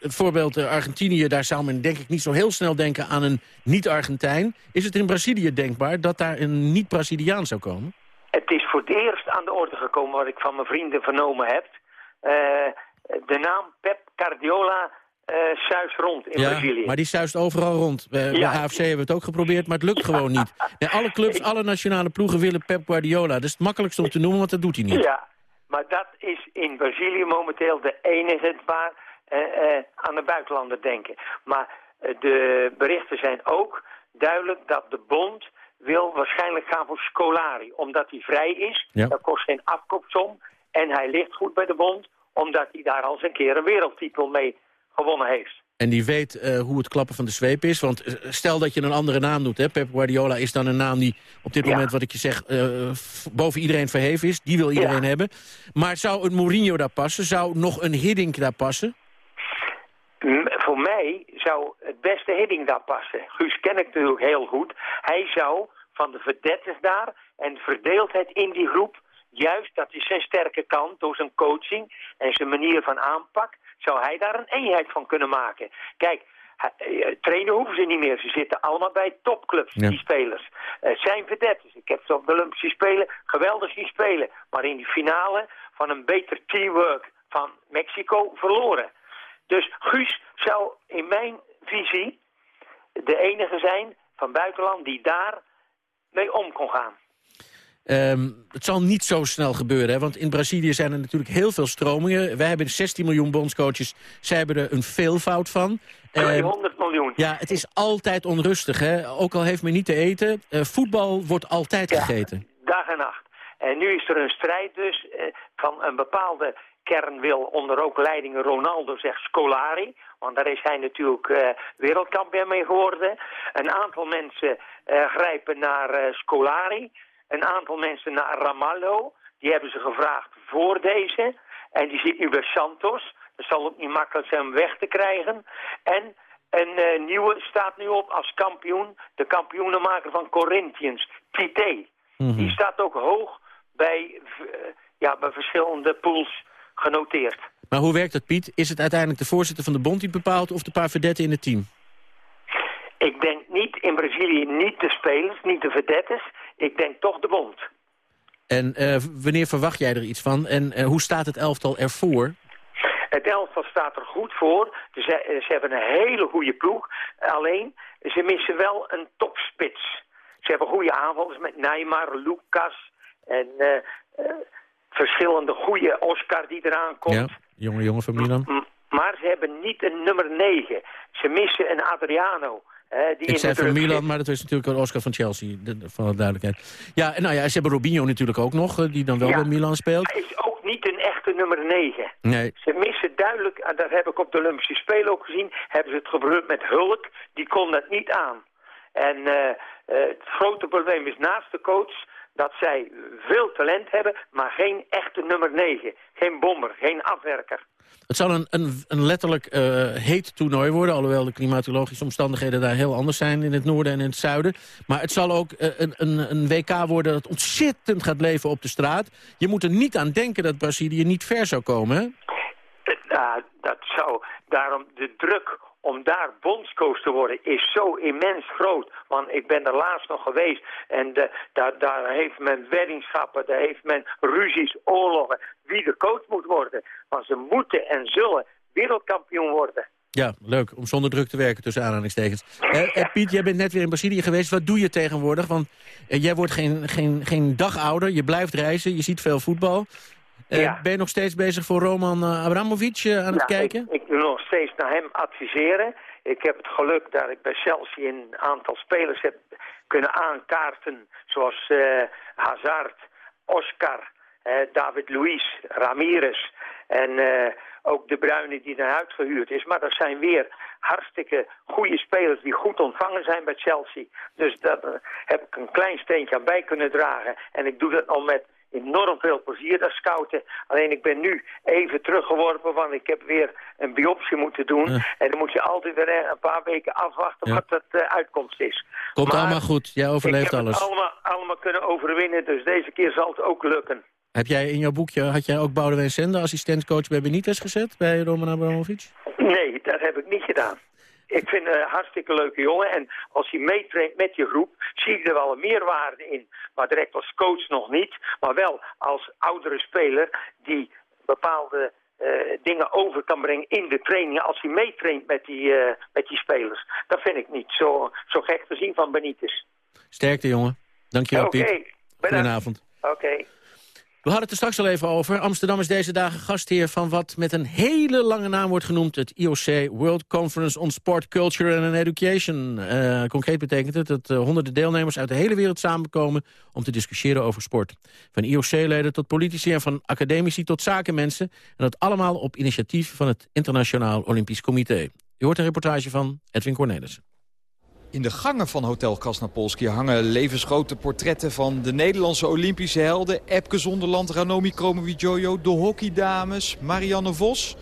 S6: het voorbeeld Argentinië, daar zou men denk ik niet zo heel snel denken aan een niet-Argentijn. Is het in Brazilië denkbaar dat daar een niet-Braziliaan zou komen?
S18: Het is voor het eerst aan de orde gekomen wat ik van mijn vrienden vernomen heb. de naam Pep Guardiola uh, zuist rond in
S6: ja,
S18: Brazilië.
S6: maar die zuist overal rond. Bij, ja. bij AFC hebben we het ook geprobeerd, maar het lukt gewoon niet. Alle clubs, alle nationale ploegen willen Pep Guardiola. Dat is het makkelijkste om te noemen, want dat doet hij niet.
S18: Ja, maar dat is in Brazilië momenteel de enige waar uh, uh, aan de buitenlander denken. Maar de berichten zijn ook duidelijk dat de bond wil waarschijnlijk gaan voor Scolari. Omdat hij vrij is,
S6: ja.
S18: dat kost geen afkoopsom. En hij ligt goed bij de bond, omdat hij daar al eens een keer een wereldtitel mee gewonnen heeft.
S6: En die weet uh, hoe het klappen van de zweep is. Want uh, stel dat je een andere naam doet. Hè? Pep Guardiola is dan een naam die op dit ja. moment, wat ik je zeg, uh, boven iedereen verheven is. Die wil iedereen ja. hebben. Maar zou een Mourinho daar passen? Zou nog een Hiddink daar passen?
S18: M voor mij zou het beste Hiddink daar passen. Guus ken ik natuurlijk heel goed. Hij zou van de verdetters daar en verdeeldheid in die groep... juist, dat is zijn sterke kant door zijn coaching en zijn manier van aanpak zou hij daar een eenheid van kunnen maken. Kijk, uh, trainen hoeven ze niet meer. Ze zitten allemaal bij topclubs, ja. die spelers. Het uh, zijn verdetters. Ik heb ze op de Olympische Spelen geweldig zien spelen. Maar in die finale van een beter teamwork van Mexico verloren. Dus Guus zou in mijn visie de enige zijn van buitenland die daar mee om kon gaan.
S6: Um, het zal niet zo snel gebeuren, hè? want in Brazilië zijn er natuurlijk heel veel stromingen. Wij hebben 16 miljoen bondscoaches, zij hebben er een veelvoud van.
S18: 200 miljoen.
S6: Ja, het is altijd onrustig, hè? ook al heeft men niet te eten. Uh, voetbal wordt altijd
S18: ja,
S6: gegeten.
S18: Dag en nacht. En nu is er een strijd dus uh, van een bepaalde kern wil onder ook leiding Ronaldo, zegt Scolari. Want daar is hij natuurlijk uh, wereldkampioen mee geworden. Een aantal mensen grijpen naar Scolari een aantal mensen naar Ramallo. Die hebben ze gevraagd voor deze. En die zit nu bij Santos. Dat zal ook niet makkelijk zijn om weg te krijgen. En een uh, nieuwe staat nu op als kampioen. De kampioenenmaker van Corinthians, Tite. Mm -hmm. Die staat ook hoog bij, uh, ja, bij verschillende pools genoteerd.
S6: Maar hoe werkt dat, Piet? Is het uiteindelijk de voorzitter van de bond die bepaalt... of de paar vedetten in het team?
S18: Ik denk niet in Brazilië niet de spelers, niet de vedettes. Ik denk toch de bond.
S6: En uh, wanneer verwacht jij er iets van? En uh, hoe staat het elftal ervoor?
S18: Het elftal staat er goed voor. Ze, ze hebben een hele goede ploeg. Alleen, ze missen wel een topspits. Ze hebben goede aanvallers met Neymar, Lucas en uh, verschillende goede Oscar die eraan komt.
S6: Ja, jonge jongen van Milan.
S18: Maar ze hebben niet een nummer 9. Ze missen een Adriano. Die
S6: ik zei van Milan, maar dat is natuurlijk een Oscar van Chelsea, van de duidelijkheid. Ja, en nou ja, ze hebben Robinho natuurlijk ook nog, die dan wel ja, bij Milan speelt.
S18: Hij is ook niet een echte nummer 9.
S6: Nee.
S18: Ze missen duidelijk, en dat heb ik op de Olympische Spelen ook gezien, hebben ze het gebeurd met Hulk, die kon dat niet aan. En uh, uh, het grote probleem is naast de coach dat zij veel talent hebben, maar geen echte nummer 9. Geen bomber, geen afwerker.
S6: Het zal een, een, een letterlijk uh, heet toernooi worden... alhoewel de klimatologische omstandigheden daar heel anders zijn... in het noorden en in het zuiden. Maar het zal ook uh, een, een, een WK worden dat ontzettend gaat leven op de straat. Je moet er niet aan denken dat Brazilië niet ver zou komen, hè?
S18: Uh, dat zou daarom de druk om daar bondscoach te worden is zo immens groot. Want ik ben er laatst nog geweest en de, daar, daar heeft men weddingschappen, daar heeft men ruzies, oorlogen, wie de coach moet worden. Want ze moeten en zullen wereldkampioen worden.
S6: Ja, leuk. Om zonder druk te werken tussen aanhalingstekens. Eh, eh, Piet, jij bent net weer in Brazilië geweest. Wat doe je tegenwoordig? Want eh, jij wordt geen, geen, geen dag ouder. Je blijft reizen. Je ziet veel voetbal. Ja. Ben je nog steeds bezig voor Roman uh, Abramovic uh, aan het kijken?
S18: Ik, ik wil nog steeds naar hem adviseren. Ik heb het geluk dat ik bij Chelsea een aantal spelers heb kunnen aankaarten. Zoals Hazard, Oscar, David Luiz, Ramirez en ook de Bruyne die naar huis gehuurd is. Maar dat zijn weer hartstikke goede spelers die goed ontvangen zijn bij Chelsea. Dus daar heb ik een klein steentje aan bij kunnen dragen. En ik doe dat al met enorm veel plezier, dat scouten. Alleen ik ben nu even teruggeworpen, want ik heb weer een biopsie moeten doen. En dan moet je altijd weer een paar weken afwachten
S6: Ja.
S18: wat dat uh, uitkomst is.
S6: Komt
S18: Maar
S6: allemaal goed. Jij overleeft
S18: ik heb
S6: alles.
S18: het allemaal, allemaal kunnen overwinnen, dus deze keer zal het ook lukken.
S6: Heb jij in jouw boekje, had jij ook Boudewijn Sender, assistentcoach bij Benitez gezet, bij Roman Abramovic?
S18: Nee, dat heb ik niet gedaan. Ik vind een hartstikke leuke jongen. En als hij meetraint met je groep, zie ik er wel een meerwaarde in. Maar direct als coach nog niet. Maar wel als oudere speler die bepaalde eh, dingen over kan brengen in de trainingen. Als hij meetraint met die, eh, met die spelers. Dat vind ik niet zo, zo gek te zien van Benitez.
S6: Sterkte, jongen. Dankjewel,
S18: Oké,
S6: Piet.
S18: bedankt.
S6: Goedenavond.
S18: Oké.
S6: We hadden het er straks al even over. Amsterdam is deze dagen gastheer van wat met een hele lange naam wordt genoemd... het IOC World Conference on Sport, Culture and Education. Eh, concreet betekent het dat eh, honderden deelnemers uit de hele wereld samenkomen... om te discussiëren over sport. Van IOC-leden tot politici en van academici tot zakenmensen. En dat allemaal op initiatief van het Internationaal Olympisch Comité. U hoort een reportage van Edwin Cornelissen.
S19: In de gangen van Hotel Krasnapolski hangen levensgrote portretten van de Nederlandse Olympische helden. Epke Zonderland, Ranomi Kromowidjojo, de hockeydames, Marianne Vos.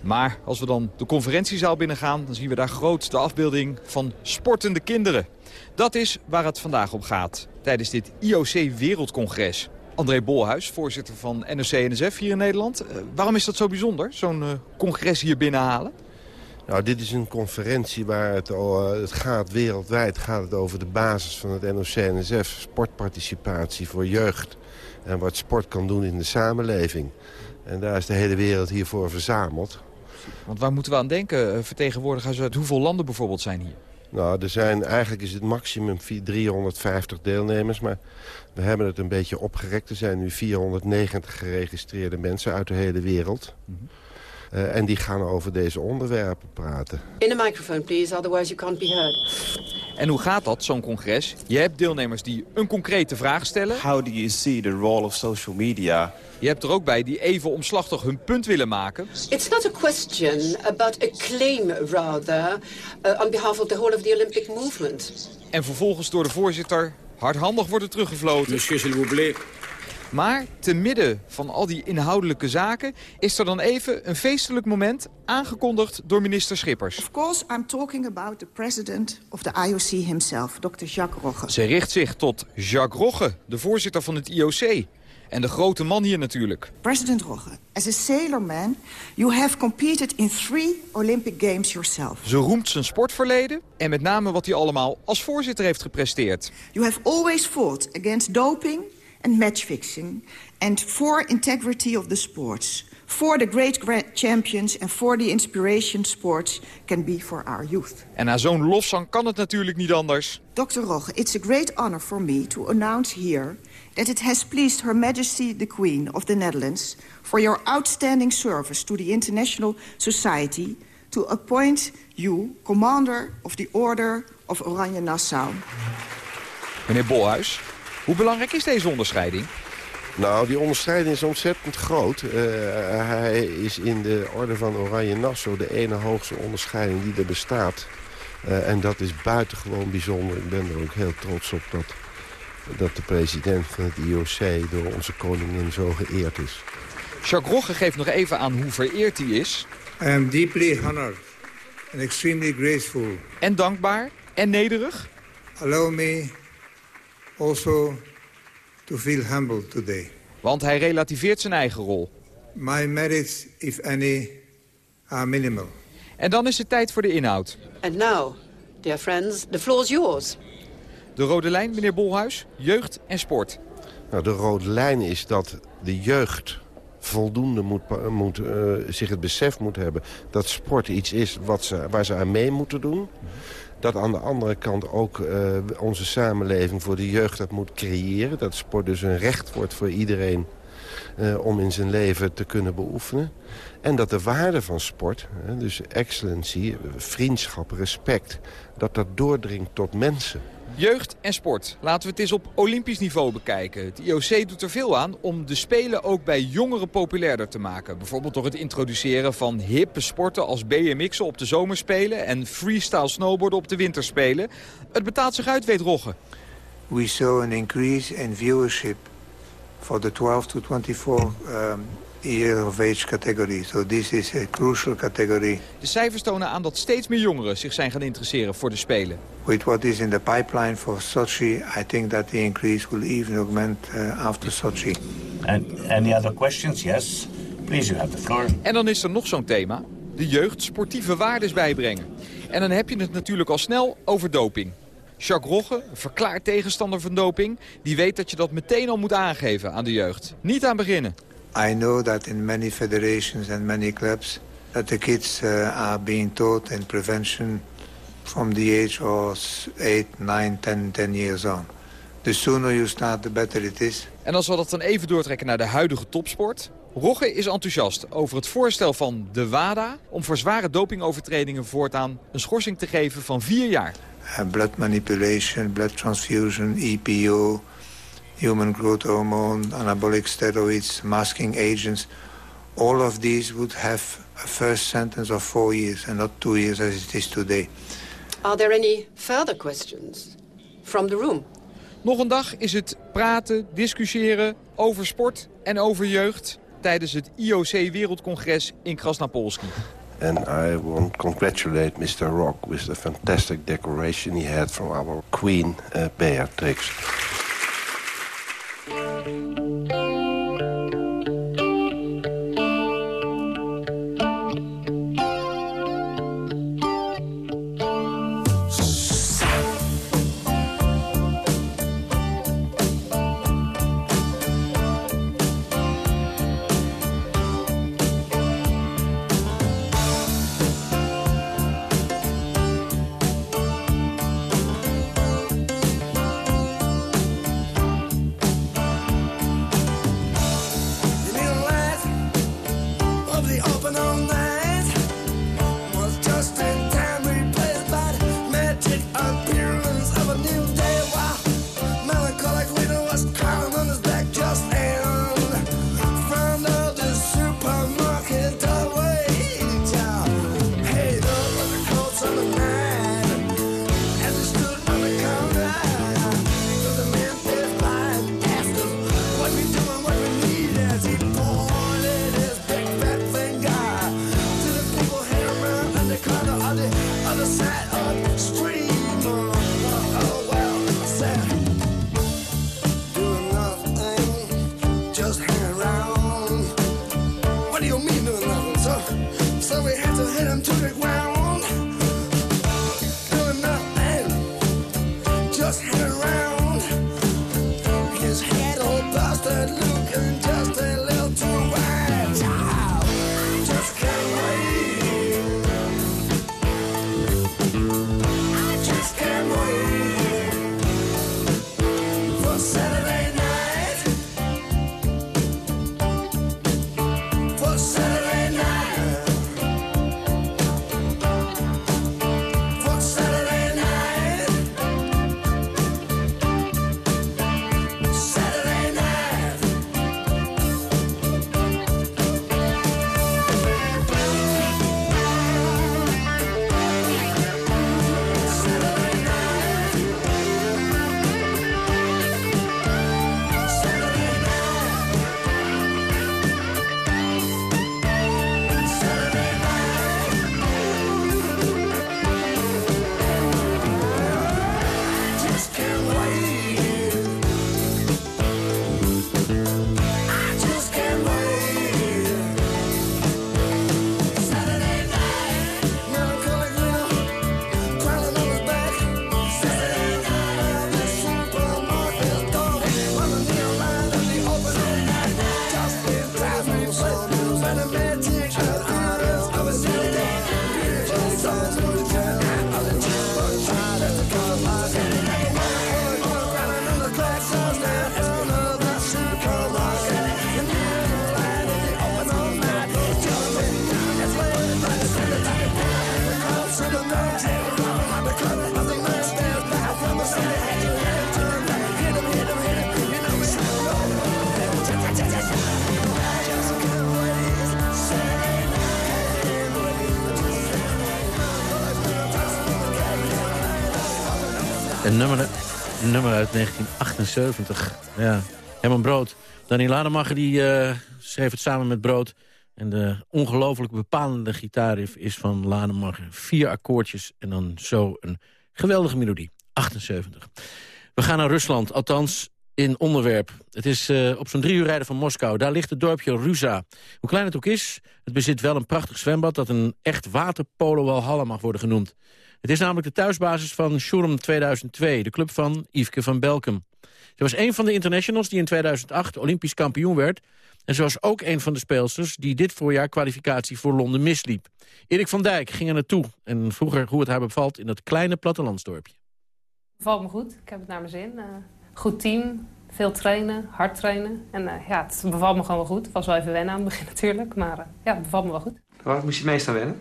S19: Maar als we dan de conferentiezaal binnengaan, dan zien we daar groot de afbeelding van sportende kinderen. Dat is waar het vandaag om gaat tijdens dit IOC Wereldcongres. André Bolhuis, voorzitter van NOC-NSF hier in Nederland. Eh, waarom is dat zo bijzonder, zo'n eh, congres hier binnenhalen?
S20: Nou, dit is een conferentie waar het, al, eh, het gaat wereldwijd gaat het over de basis van het NOC-NSF. Sportparticipatie voor jeugd en wat sport kan doen in de samenleving. En daar is de hele wereld hiervoor verzameld.
S19: Want waar moeten we aan denken? Eh, Vertegenwoordigers uit hoeveel landen bijvoorbeeld zijn hier?
S20: Nou, er zijn, eigenlijk is het maximum vi- 350 deelnemers, maar we hebben het een beetje opgerekt. Er zijn nu 490 geregistreerde mensen uit de hele wereld. Eh, en die gaan over deze onderwerpen praten.
S21: In a microphone, please, otherwise you can't be heard.
S19: En hoe gaat dat, zo'n congres? Je hebt deelnemers die een concrete vraag stellen.
S22: How do you see the role of social media?
S19: Je hebt er ook bij die even omslachtig hun punt willen maken.
S21: It's not a question, but a claim, rather, uh, on behalf of the whole of the Olympic movement.
S19: En vervolgens door de voorzitter hardhandig worden teruggefloten. Maar te midden van al die inhoudelijke zaken... is er dan even een feestelijk moment aangekondigd door minister Schippers.
S23: Of course, I'm talking about the president of the IOC himself, Dr. Jacques Rogge.
S19: Ze richt zich tot Jacques Rogge, de voorzitter van het IOC. En de grote man hier natuurlijk.
S23: President Rogge, as a sailorman, you have competed in three Olympic Games yourself.
S19: Ze roemt zijn sportverleden en met name wat hij allemaal als voorzitter heeft gepresteerd.
S23: You have always fought against doping and match fixing and for integrity of the sports. for the great champions and for the inspiration sports can be for our youth.
S19: En na zo'n lofzang kan het natuurlijk niet anders.
S23: Dr. Rogge, it's a great honor for me to announce here that it has pleased Her Majesty the Queen of the Netherlands for your outstanding service to the International Society to appoint you Commander of the Order of Oranje Nassau.
S19: Meneer Bolhuis, hoe belangrijk is deze onderscheiding?
S20: Nou, die onderscheiding is ontzettend groot. Uh, hij is in de orde van Oranje Nassau de ene hoogste onderscheiding die er bestaat. Uh, en dat is buitengewoon bijzonder. Ik ben er ook heel trots op dat, dat de president van het IOC door onze koningin zo geëerd is.
S19: Jacques Rogge geeft nog even aan hoe vereerd hij is.
S9: I am deeply honored and extremely graceful.
S19: En dankbaar en nederig.
S9: Allow me also to feel humble today.
S19: Want hij relativeert zijn eigen rol.
S9: My merits, if any, are minimal.
S19: En dan is het tijd voor de inhoud.
S21: And now, dear friends, the floor is yours.
S19: De rode lijn, meneer Bolhuis, jeugd en sport.
S20: Nou, de rode lijn is dat de jeugd voldoende moet, moet, uh, zich het besef moet hebben... dat sport iets is wat ze, waar ze aan mee moeten doen. Dat aan de andere kant ook uh, onze samenleving voor de jeugd dat moet creëren. Dat sport dus een recht wordt voor iedereen uh, om in zijn leven te kunnen beoefenen. En dat de waarde van sport, dus excellency, vriendschap, respect... dat dat doordringt tot mensen.
S19: Jeugd en sport. Laten we het eens op olympisch niveau bekijken. Het IOC doet er veel aan om de Spelen ook bij jongeren populairder te maken. Bijvoorbeeld door het introduceren van hippe sporten als BMX'en op de zomerspelen... en freestyle snowboarden op de winterspelen. Het betaalt zich uit, weet Rogge.
S9: We saw an increase in viewership for the 12 to 24 um, year of age category. So this is a crucial category.
S19: De cijfers tonen aan dat steeds meer jongeren zich zijn gaan interesseren voor de Spelen.
S9: With what is in the pipeline for Sochi, I think that the increase will even augment uh, after Sochi.
S24: And any other questions? Yes. Please, you have the floor.
S19: En dan is er nog zo'n thema. De jeugd sportieve waardes bijbrengen. En dan heb je het natuurlijk al snel over doping. Jacques Rogge, verklaard tegenstander van doping... die weet dat je dat meteen al moet aangeven aan de jeugd. Niet aan beginnen.
S9: I know that in many federations and many clubs... that the kids uh, are being taught in prevention from the age of 8, 9, 10, 10 years on. The sooner you start, the better it is.
S19: En als we dat dan even doortrekken naar de huidige topsport... Rogge is enthousiast over het voorstel van de WADA... om voor zware dopingovertredingen voortaan een schorsing te geven van vier jaar.
S9: Uh, blood manipulation, blood transfusion, EPO, human growth hormone, anabolic steroids, masking agents. All of these would have a first sentence of four years and not two years as it is today.
S21: Are there any further questions from the room?
S19: Nog een dag is het praten, discussiëren over sport en over jeugd... tijdens het IOC Wereldcongres in Krasnapolski.
S20: And I want to congratulate Mr. Rock with the fantastic decoration he had from our Queen uh, Beatrix.
S6: Nummer uit 1978. Ja, Herman Brood. Danny Lademacher die, eh, schreef het samen met Brood. En de ongelooflijk bepalende gitaarriff is van Lademacher. Vier akkoordjes en dan zo een geweldige melodie. 78. We gaan naar Rusland, althans in onderwerp. Het is uh, op zo'n drie uur rijden van Moskou. Daar ligt het dorpje Ruza. Hoe klein het ook is, het bezit wel een prachtig zwembad... dat een echt waterpolo Walhalla mag worden genoemd. Het is namelijk de thuisbasis van Shurm 2002, de club van Yveske van Belkem. Ze was een van de internationals die in 2008 Olympisch kampioen werd... en ze was ook een van de speelsters die dit voorjaar kwalificatie voor Londen misliep. Erik van Dijk ging er naartoe en vroeg haar hoe het haar bevalt in dat kleine plattelandsdorpje.
S25: Bevalt me goed, ik heb het naar mijn zin. Uh, goed team, veel trainen, hard trainen. En uh, ja, het bevalt me gewoon wel goed. Het was wel even wennen aan het begin natuurlijk, maar uh, ja, het bevalt me wel goed.
S26: Waar moest je het meest aan wennen?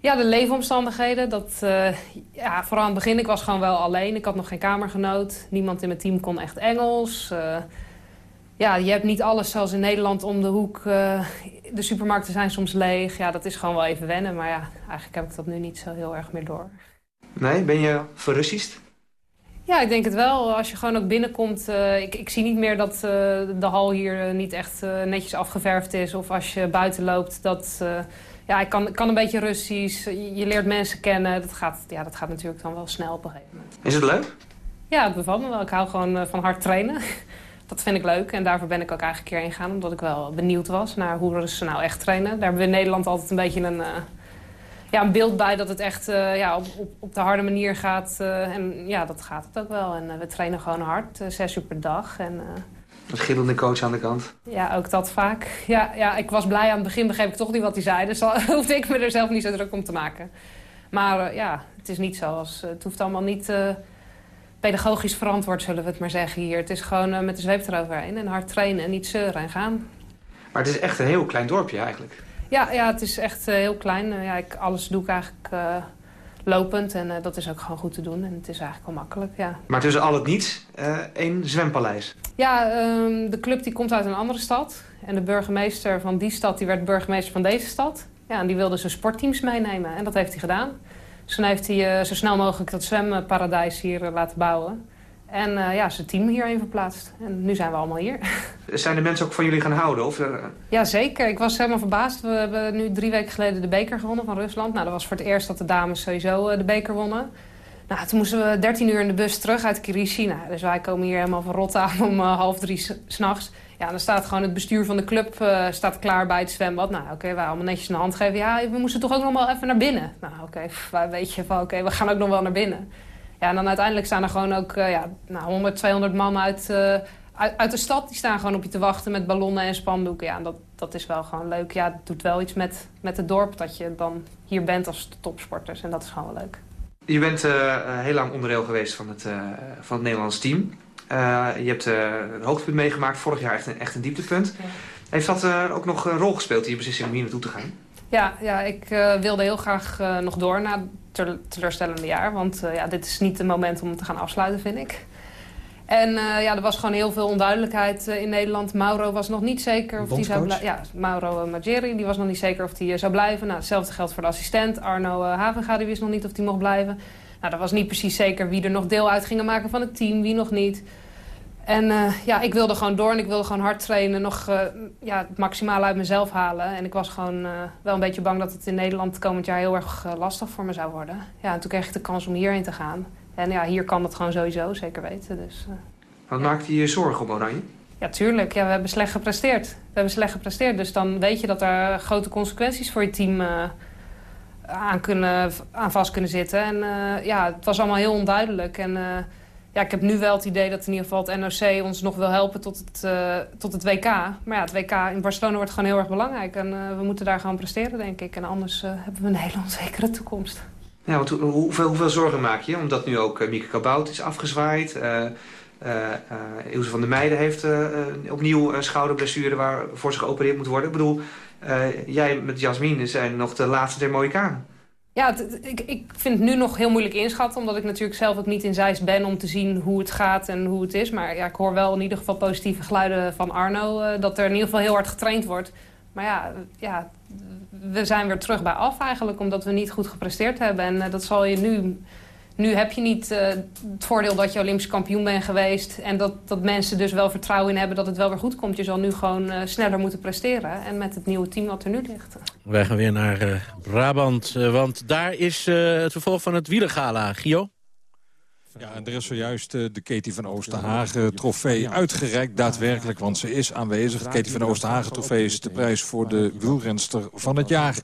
S25: Ja, de leefomstandigheden. Dat, uh, ja, vooral aan het begin, ik was gewoon wel alleen. Ik had nog geen kamergenoot. Niemand in mijn team kon echt Engels. Uh, ja, je hebt niet alles zoals in Nederland om de hoek. Uh, de supermarkten zijn soms leeg. Ja, dat is gewoon wel even wennen. Maar ja, eigenlijk heb ik dat nu niet zo heel erg meer door.
S26: Nee, ben je verrussist?
S25: Ja, ik denk het wel. Als je gewoon ook binnenkomt... ik, ik zie niet meer dat de hal hier niet echt netjes afgeverfd is. Of als je buiten loopt dat ja, ik kan, kan een beetje Russisch. Je leert mensen kennen. Dat gaat, ja, dat gaat natuurlijk dan wel snel op een gegeven moment.
S26: Is het leuk?
S25: Ja, het bevalt me wel. Ik hou gewoon van hard trainen. Dat vind ik leuk. En daarvoor ben ik ook eigenlijk een keer ingegaan. Omdat ik wel benieuwd was naar hoe Russen nou echt trainen. Daar hebben we in Nederland altijd een beetje een, uh, ja, een beeld bij... dat het echt uh, ja, op, op, op, de harde manier gaat. Uh, en ja, dat gaat het ook wel. En we trainen gewoon hard. zes uur per dag. En
S26: een gillende coach aan de kant.
S25: Ja, ook dat vaak. Ja, ja, ik was blij aan het begin, begreep ik toch niet wat hij zei. Dus dan hoefde ik me er zelf niet zo druk om te maken. Maar uh, ja, het is niet zoals... Het hoeft allemaal niet uh, pedagogisch verantwoord, zullen we het maar zeggen hier. Het is gewoon uh, met de zweep eroverheen en hard trainen en niet zeuren en gaan.
S26: Maar het is echt een heel klein dorpje eigenlijk.
S25: Ja, ja het is echt heel klein. ja, ik, alles doe ik eigenlijk lopend. En uh, dat is ook gewoon goed te doen. En het is eigenlijk wel makkelijk, ja.
S26: Maar tussen al het niets, uh, één zwempaleis.
S25: Ja, um, de club die komt uit een andere stad. En de burgemeester van die stad, die werd burgemeester van deze stad. Ja, en die wilde zijn sportteams meenemen. En dat heeft hij gedaan. Dus toen heeft hij uh, zo snel mogelijk dat zwemparadijs hier laten bouwen. En uh, ja, zijn team hierheen verplaatst. En nu zijn we allemaal hier.
S26: Zijn de mensen ook van jullie gaan houden? Of, uh...
S25: Ja, zeker. Ik was helemaal verbaasd. We hebben nu drie weken geleden de beker gewonnen van Rusland. Nou, dat was voor het eerst dat de dames sowieso uh, de beker wonnen. Nou, toen moesten we 13 uur in de bus terug uit Kirishi. Nou, dus wij komen hier helemaal van rot aan om half drie s'nachts. Ja, dan staat gewoon het bestuur van de club staat klaar bij het zwembad. Nou, oké, okay, wij allemaal netjes een hand geven. Ja, we moesten toch ook nog wel even naar binnen. Nou, oké, okay, wij weet je van, oké, okay, we gaan ook nog wel naar binnen. Ja, en dan uiteindelijk staan er gewoon ook uh, ja, nou, 100, 200 man uit, uh, uit, uit, de stad. Die staan gewoon op je te wachten met ballonnen en spandoeken. Ja, dat, dat is wel gewoon leuk. Ja, het doet wel iets met, met het dorp dat je dan hier bent als topsporters. En dat is gewoon wel leuk.
S26: Je bent uh, heel lang onderdeel geweest van het, van het Nederlands team. je hebt een hoogtepunt meegemaakt. Vorig jaar echt een, echt een dieptepunt. Ja. Heeft dat ook nog een rol gespeeld in je beslissing om hier naartoe te gaan?
S25: Ja, ja ik wilde heel graag nog door na teleurstellende jaar. Want uh, ja, dit is niet het moment om te gaan afsluiten, vind ik. En uh, ja, er was gewoon heel veel onduidelijkheid uh, in Nederland. Mauro was nog niet zeker of hij zou blijven. Ja, Mauro Mageri, die was nog niet zeker of hij zou blijven. Nou, hetzelfde geldt voor de assistent. Arno Havenga, die wist nog niet of hij mocht blijven. Nou, dat was niet precies zeker wie er nog deel uit gingen maken van het team, wie nog niet. En uh, ja, ik wilde gewoon door en ik wilde gewoon hard trainen. Nog uh, ja, het maximale uit mezelf halen. En ik was gewoon uh, wel een beetje bang dat het in Nederland komend jaar heel erg lastig voor me zou worden. Ja, en toen kreeg ik de kans om hierheen te gaan. En ja, hier kan dat gewoon sowieso, zeker weten. Dus,
S26: Wat ja. maakte je je zorgen om Oranje?
S25: Ja, tuurlijk. Ja, we hebben slecht gepresteerd. We hebben slecht gepresteerd. Dus dan weet je dat er grote consequenties voor je team aan, kunnen, aan vast kunnen zitten. En ja, het was allemaal heel onduidelijk. En ja, ik heb nu wel het idee dat in ieder geval het NOC ons nog wil helpen tot het, uh, tot het WK. Maar ja, het WK in Barcelona wordt gewoon heel erg belangrijk. En uh, we moeten daar gewoon presteren, denk ik. En anders uh, hebben we een hele onzekere toekomst.
S26: Ja, want hoeveel, zorgen maak je? Omdat nu ook Mieke Kabout is afgezwaaid. Ilse van der Meijden heeft opnieuw een schouderblessure waarvoor ze geopereerd moet worden. Ik bedoel, jij met Jasmine zijn nog de laatste der Mohikanen.
S25: Ja, ik, ik vind het nu nog heel moeilijk inschatten. Omdat ik natuurlijk zelf ook niet in Zeist ben om te zien hoe het gaat en hoe het is. Maar ja, ik hoor wel in ieder geval positieve geluiden van Arno. Uh, dat er in ieder geval heel hard getraind wordt. Maar ja, ja, we zijn weer terug bij af eigenlijk. Omdat we niet goed gepresteerd hebben. En uh, dat zal je nu Nu heb je niet uh, het voordeel dat je Olympisch kampioen bent geweest... en dat, dat mensen dus wel vertrouwen in hebben dat het wel weer goed komt. Je zal nu gewoon uh, sneller moeten presteren. En met het nieuwe team wat er nu ligt.
S6: Wij gaan weer naar uh, Brabant, want daar is het vervolg van het wielergala. Gio?
S10: Ja, en er is zojuist uh, de Katie van Oosterhagen trofee uitgereikt, daadwerkelijk, want ze is aanwezig. De Katie van Oosterhagen trofee is de prijs voor de wielrenster van het jaar.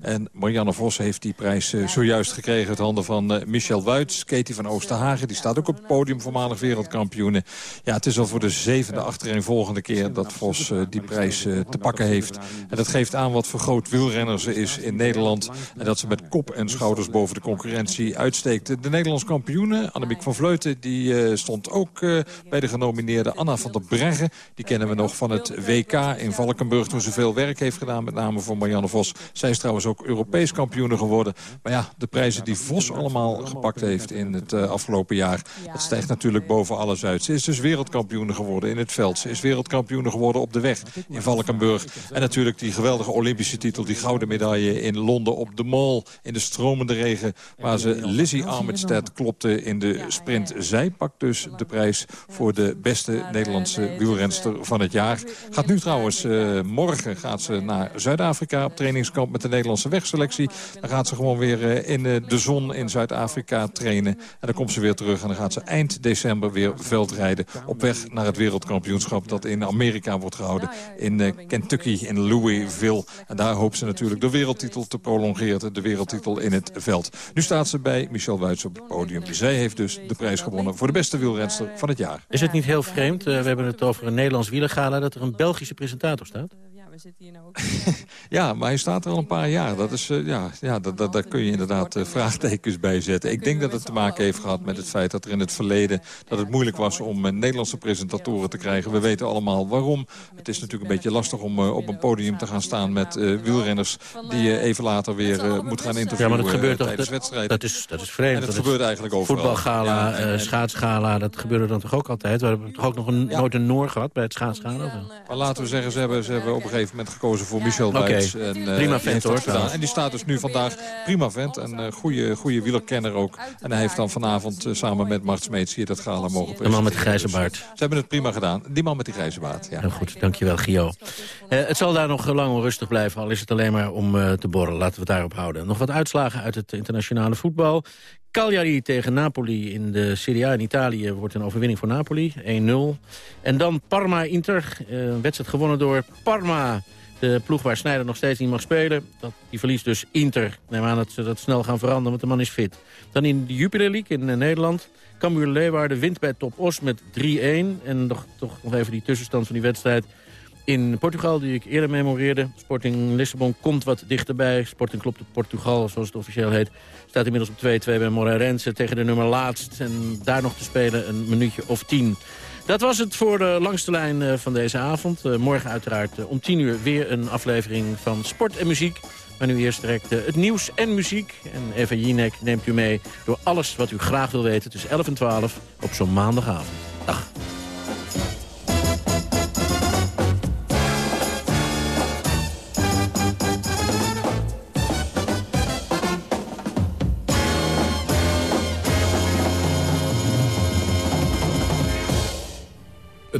S10: En Marianne Vos heeft die prijs uh, zojuist gekregen uit handen van uh, Michel Wuits. Katie van Oosterhagen, die staat ook op het podium, voormalig wereldkampioene. Ja, het is al voor de zevende achtereen volgende keer dat Vos die prijs te pakken heeft. En dat geeft aan wat voor groot wielrenner ze is in Nederland. En dat ze met kop en schouders boven de concurrentie uitsteekt. De Nederlands kampioene, Annemiek van Vleuten die, uh, stond ook uh, bij de genomineerde Anna van der Breggen. Die kennen we nog van het WK in Valkenburg toen ze veel werk heeft gedaan. Met name voor Marianne Vos. Zij is trouwens ook Europees kampioene geworden. Maar ja, de prijzen die Vos allemaal gepakt heeft in het uh, afgelopen jaar... dat stijgt natuurlijk boven alles uit. Ze is dus wereldkampioene geworden in het veld. Ze is wereldkampioene geworden op de weg in Valkenburg. En natuurlijk die geweldige Olympische titel, die gouden medaille in Londen op de Mall. In de stromende regen waar ze Lizzie Armitstead klopte in de sprint. Zij pakt dus de prijs voor de beste Nederlandse wielrenster van het jaar. Gaat nu trouwens, uh, morgen gaat ze naar Zuid-Afrika op trainingskamp met de Nederlandse wegselectie. Dan gaat ze gewoon weer uh, in uh, de zon in Zuid-Afrika trainen. En dan komt ze weer terug en dan gaat ze eind december weer veldrijden. Op weg naar het wereldkampioenschap dat in Amerika wordt gehouden. In Kentucky, in Louisville. En daar hoopt ze natuurlijk de wereldtitel te prolongeren. De wereldtitel in het veld. Nu staat ze bij Michel Wuits op het podium. Zij heeft dus de prijs gewonnen voor de beste wielrenster van het jaar.
S6: Is het niet heel vreemd, uh, we hebben het over een Nederlands wielergala... dat er een Belgische presentator staat?
S25: We zitten hier nou ook.
S10: ja, maar hij staat er al een paar jaar. Dat is, uh, ja, ja, dat, dat, daar kun je inderdaad uh, vraagtekens bij zetten. Ik denk dat het te maken heeft gehad met het feit dat er in het verleden... dat het moeilijk was om uh, Nederlandse presentatoren te krijgen. We weten allemaal waarom. Het is natuurlijk een beetje lastig om op een podium te gaan staan... met wielrenners die je even later weer moet gaan interviewen
S6: ja, maar dat gebeurt
S10: tijdens
S6: toch,
S10: wedstrijden.
S6: Dat is, dat is vreemd.
S10: En dat, gebeurt eigenlijk overal.
S6: Voetbalgala, ja, schaatsgala, dat gebeurde dan toch ook altijd? We hebben toch ook nog een, ja. nooit een Noor gehad bij het schaatsgala?
S10: Maar laten we zeggen, ze hebben, ze hebben op een gegeven moment gekozen voor Michel.
S6: Okay. En, uh, prima vent hoor.
S10: Gedaan. En die staat dus nu vandaag prima vent. Een uh, goede, goede wielerkenner ook. En hij heeft dan vanavond uh, samen met Mart Smeets hier dat gala mogen presenteren.
S6: De man met de grijze baard.
S10: Ze hebben het prima gedaan. Die man met die grijze baard, ja.
S6: Heel goed, dankjewel Gio. het zal daar nog lang onrustig blijven, al is het alleen maar om te borrelen. Laten we het daarop houden. Nog wat uitslagen uit het internationale voetbal. Cagliari tegen Napoli in de Serie A in Italië wordt een overwinning voor Napoli, 1-0. En dan Parma-Inter, een wedstrijd gewonnen door Parma... De ploeg waar Snijder nog steeds niet mag spelen. Dat, die verliest dus Inter. Neem aan dat ze dat snel gaan veranderen, want de man is fit. Dan in de Jupiler League in uh, Nederland. Cambuur Leeuwarden wint bij Top Os met 3-1. En nog, toch nog even die tussenstand van die wedstrijd. In Portugal, die ik eerder memoreerde. Sporting Lissabon komt wat dichterbij. Sporting klopt Portugal, zoals het officieel heet. Staat inmiddels op 2-2 bij Moreirense tegen de nummer laatst. En daar nog te spelen een minuutje of 10. Dat was het voor de langste lijn van deze avond. Uh, morgen uiteraard uh, om 10 uur weer een aflevering van Sport en Muziek. Maar nu eerst direct het nieuws en muziek. En Eva Jinek neemt u mee door alles wat u graag wil weten... tussen 11 en 12 op zo'n maandagavond. Dag.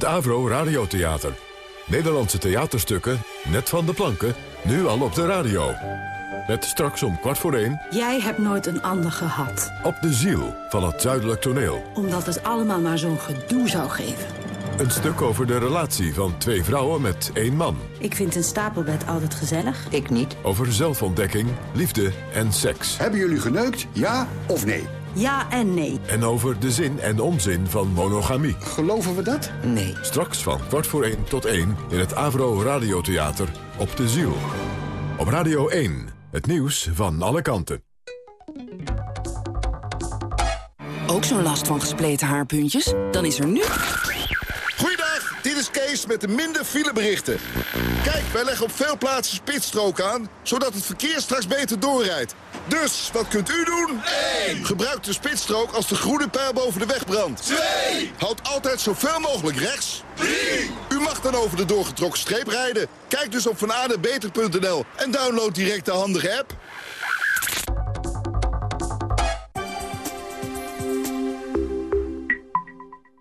S27: Het Avro Radiotheater. Nederlandse theaterstukken, net van de planken, nu al op de radio. Met straks om kwart voor één...
S11: Jij hebt nooit een ander gehad.
S27: Op de ziel van het zuidelijk toneel.
S11: Omdat het allemaal maar zo'n gedoe zou geven.
S27: Een stuk over de relatie van twee vrouwen met één man.
S11: Ik vind een stapelbed altijd gezellig.
S28: Ik niet.
S27: Over zelfontdekking, liefde en seks.
S28: Hebben jullie geneukt, ja of nee?
S11: Ja en nee.
S27: En over de zin en onzin van monogamie.
S28: Geloven we dat? Nee.
S27: Straks van kwart voor één tot één in het Avro Radiotheater op de Ziel. Op Radio 1, het nieuws van alle kanten.
S29: Ook zo'n last van gespleten haarpuntjes? Dan is er nu...
S30: Dit is Kees met de minder fileberichten. Kijk, wij leggen op veel plaatsen spitsstrook aan... zodat het verkeer straks beter doorrijdt. Dus, wat kunt u doen? 1. Gebruik de spitsstrook als de groene pijl boven de weg brandt. 2. Houd altijd zoveel mogelijk rechts. 3. U mag dan over de doorgetrokken streep rijden. Kijk dus op vanadebeter.nl en download direct de handige app.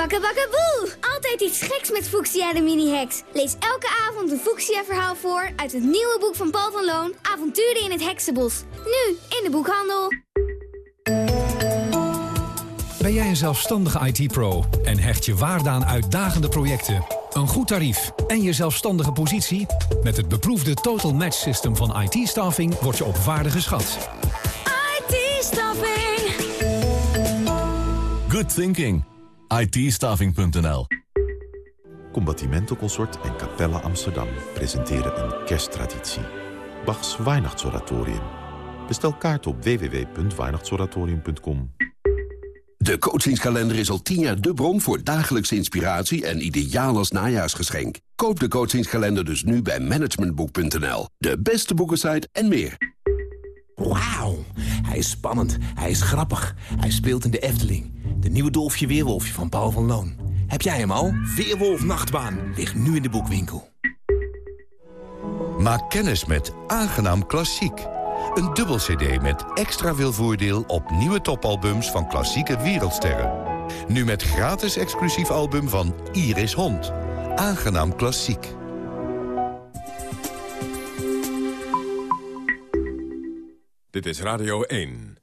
S31: Bakke bakke boe! Altijd iets geks met Fuchsia de mini-heks. Lees elke avond een Fuchsia-verhaal voor uit het nieuwe boek van Paul van Loon... Avonturen in het Heksenbos. Nu in de boekhandel.
S4: Ben jij een zelfstandige IT-pro en hecht je waarde aan uitdagende projecten... een goed tarief en je zelfstandige positie? Met het beproefde Total Match System van IT-staffing word je op waarde geschat.
S31: IT-staffing.
S32: Good thinking. itstaving.nl Combattimento Consort en Capella Amsterdam presenteren een kersttraditie. Bachs Weihnachtsoratorium. Bestel kaart op www.weihnachtsoratorium.com.
S33: De coachingskalender is al tien jaar de bron voor dagelijkse inspiratie en ideaal als najaarsgeschenk. Koop de coachingskalender dus nu bij managementboek.nl. De beste boekensite en meer.
S34: Wauw, hij is spannend, hij is grappig, hij speelt in de Efteling. De nieuwe Dolfje Weerwolfje van Paul van Loon. Heb jij hem al? Weerwolf Nachtbaan, ligt nu in de boekwinkel.
S35: Maak kennis met Aangenaam Klassiek. Een dubbel cd met extra veel voordeel op nieuwe topalbums van klassieke wereldsterren. Nu met gratis exclusief album van Iris Hond. Aangenaam Klassiek.
S27: Dit is Radio 1.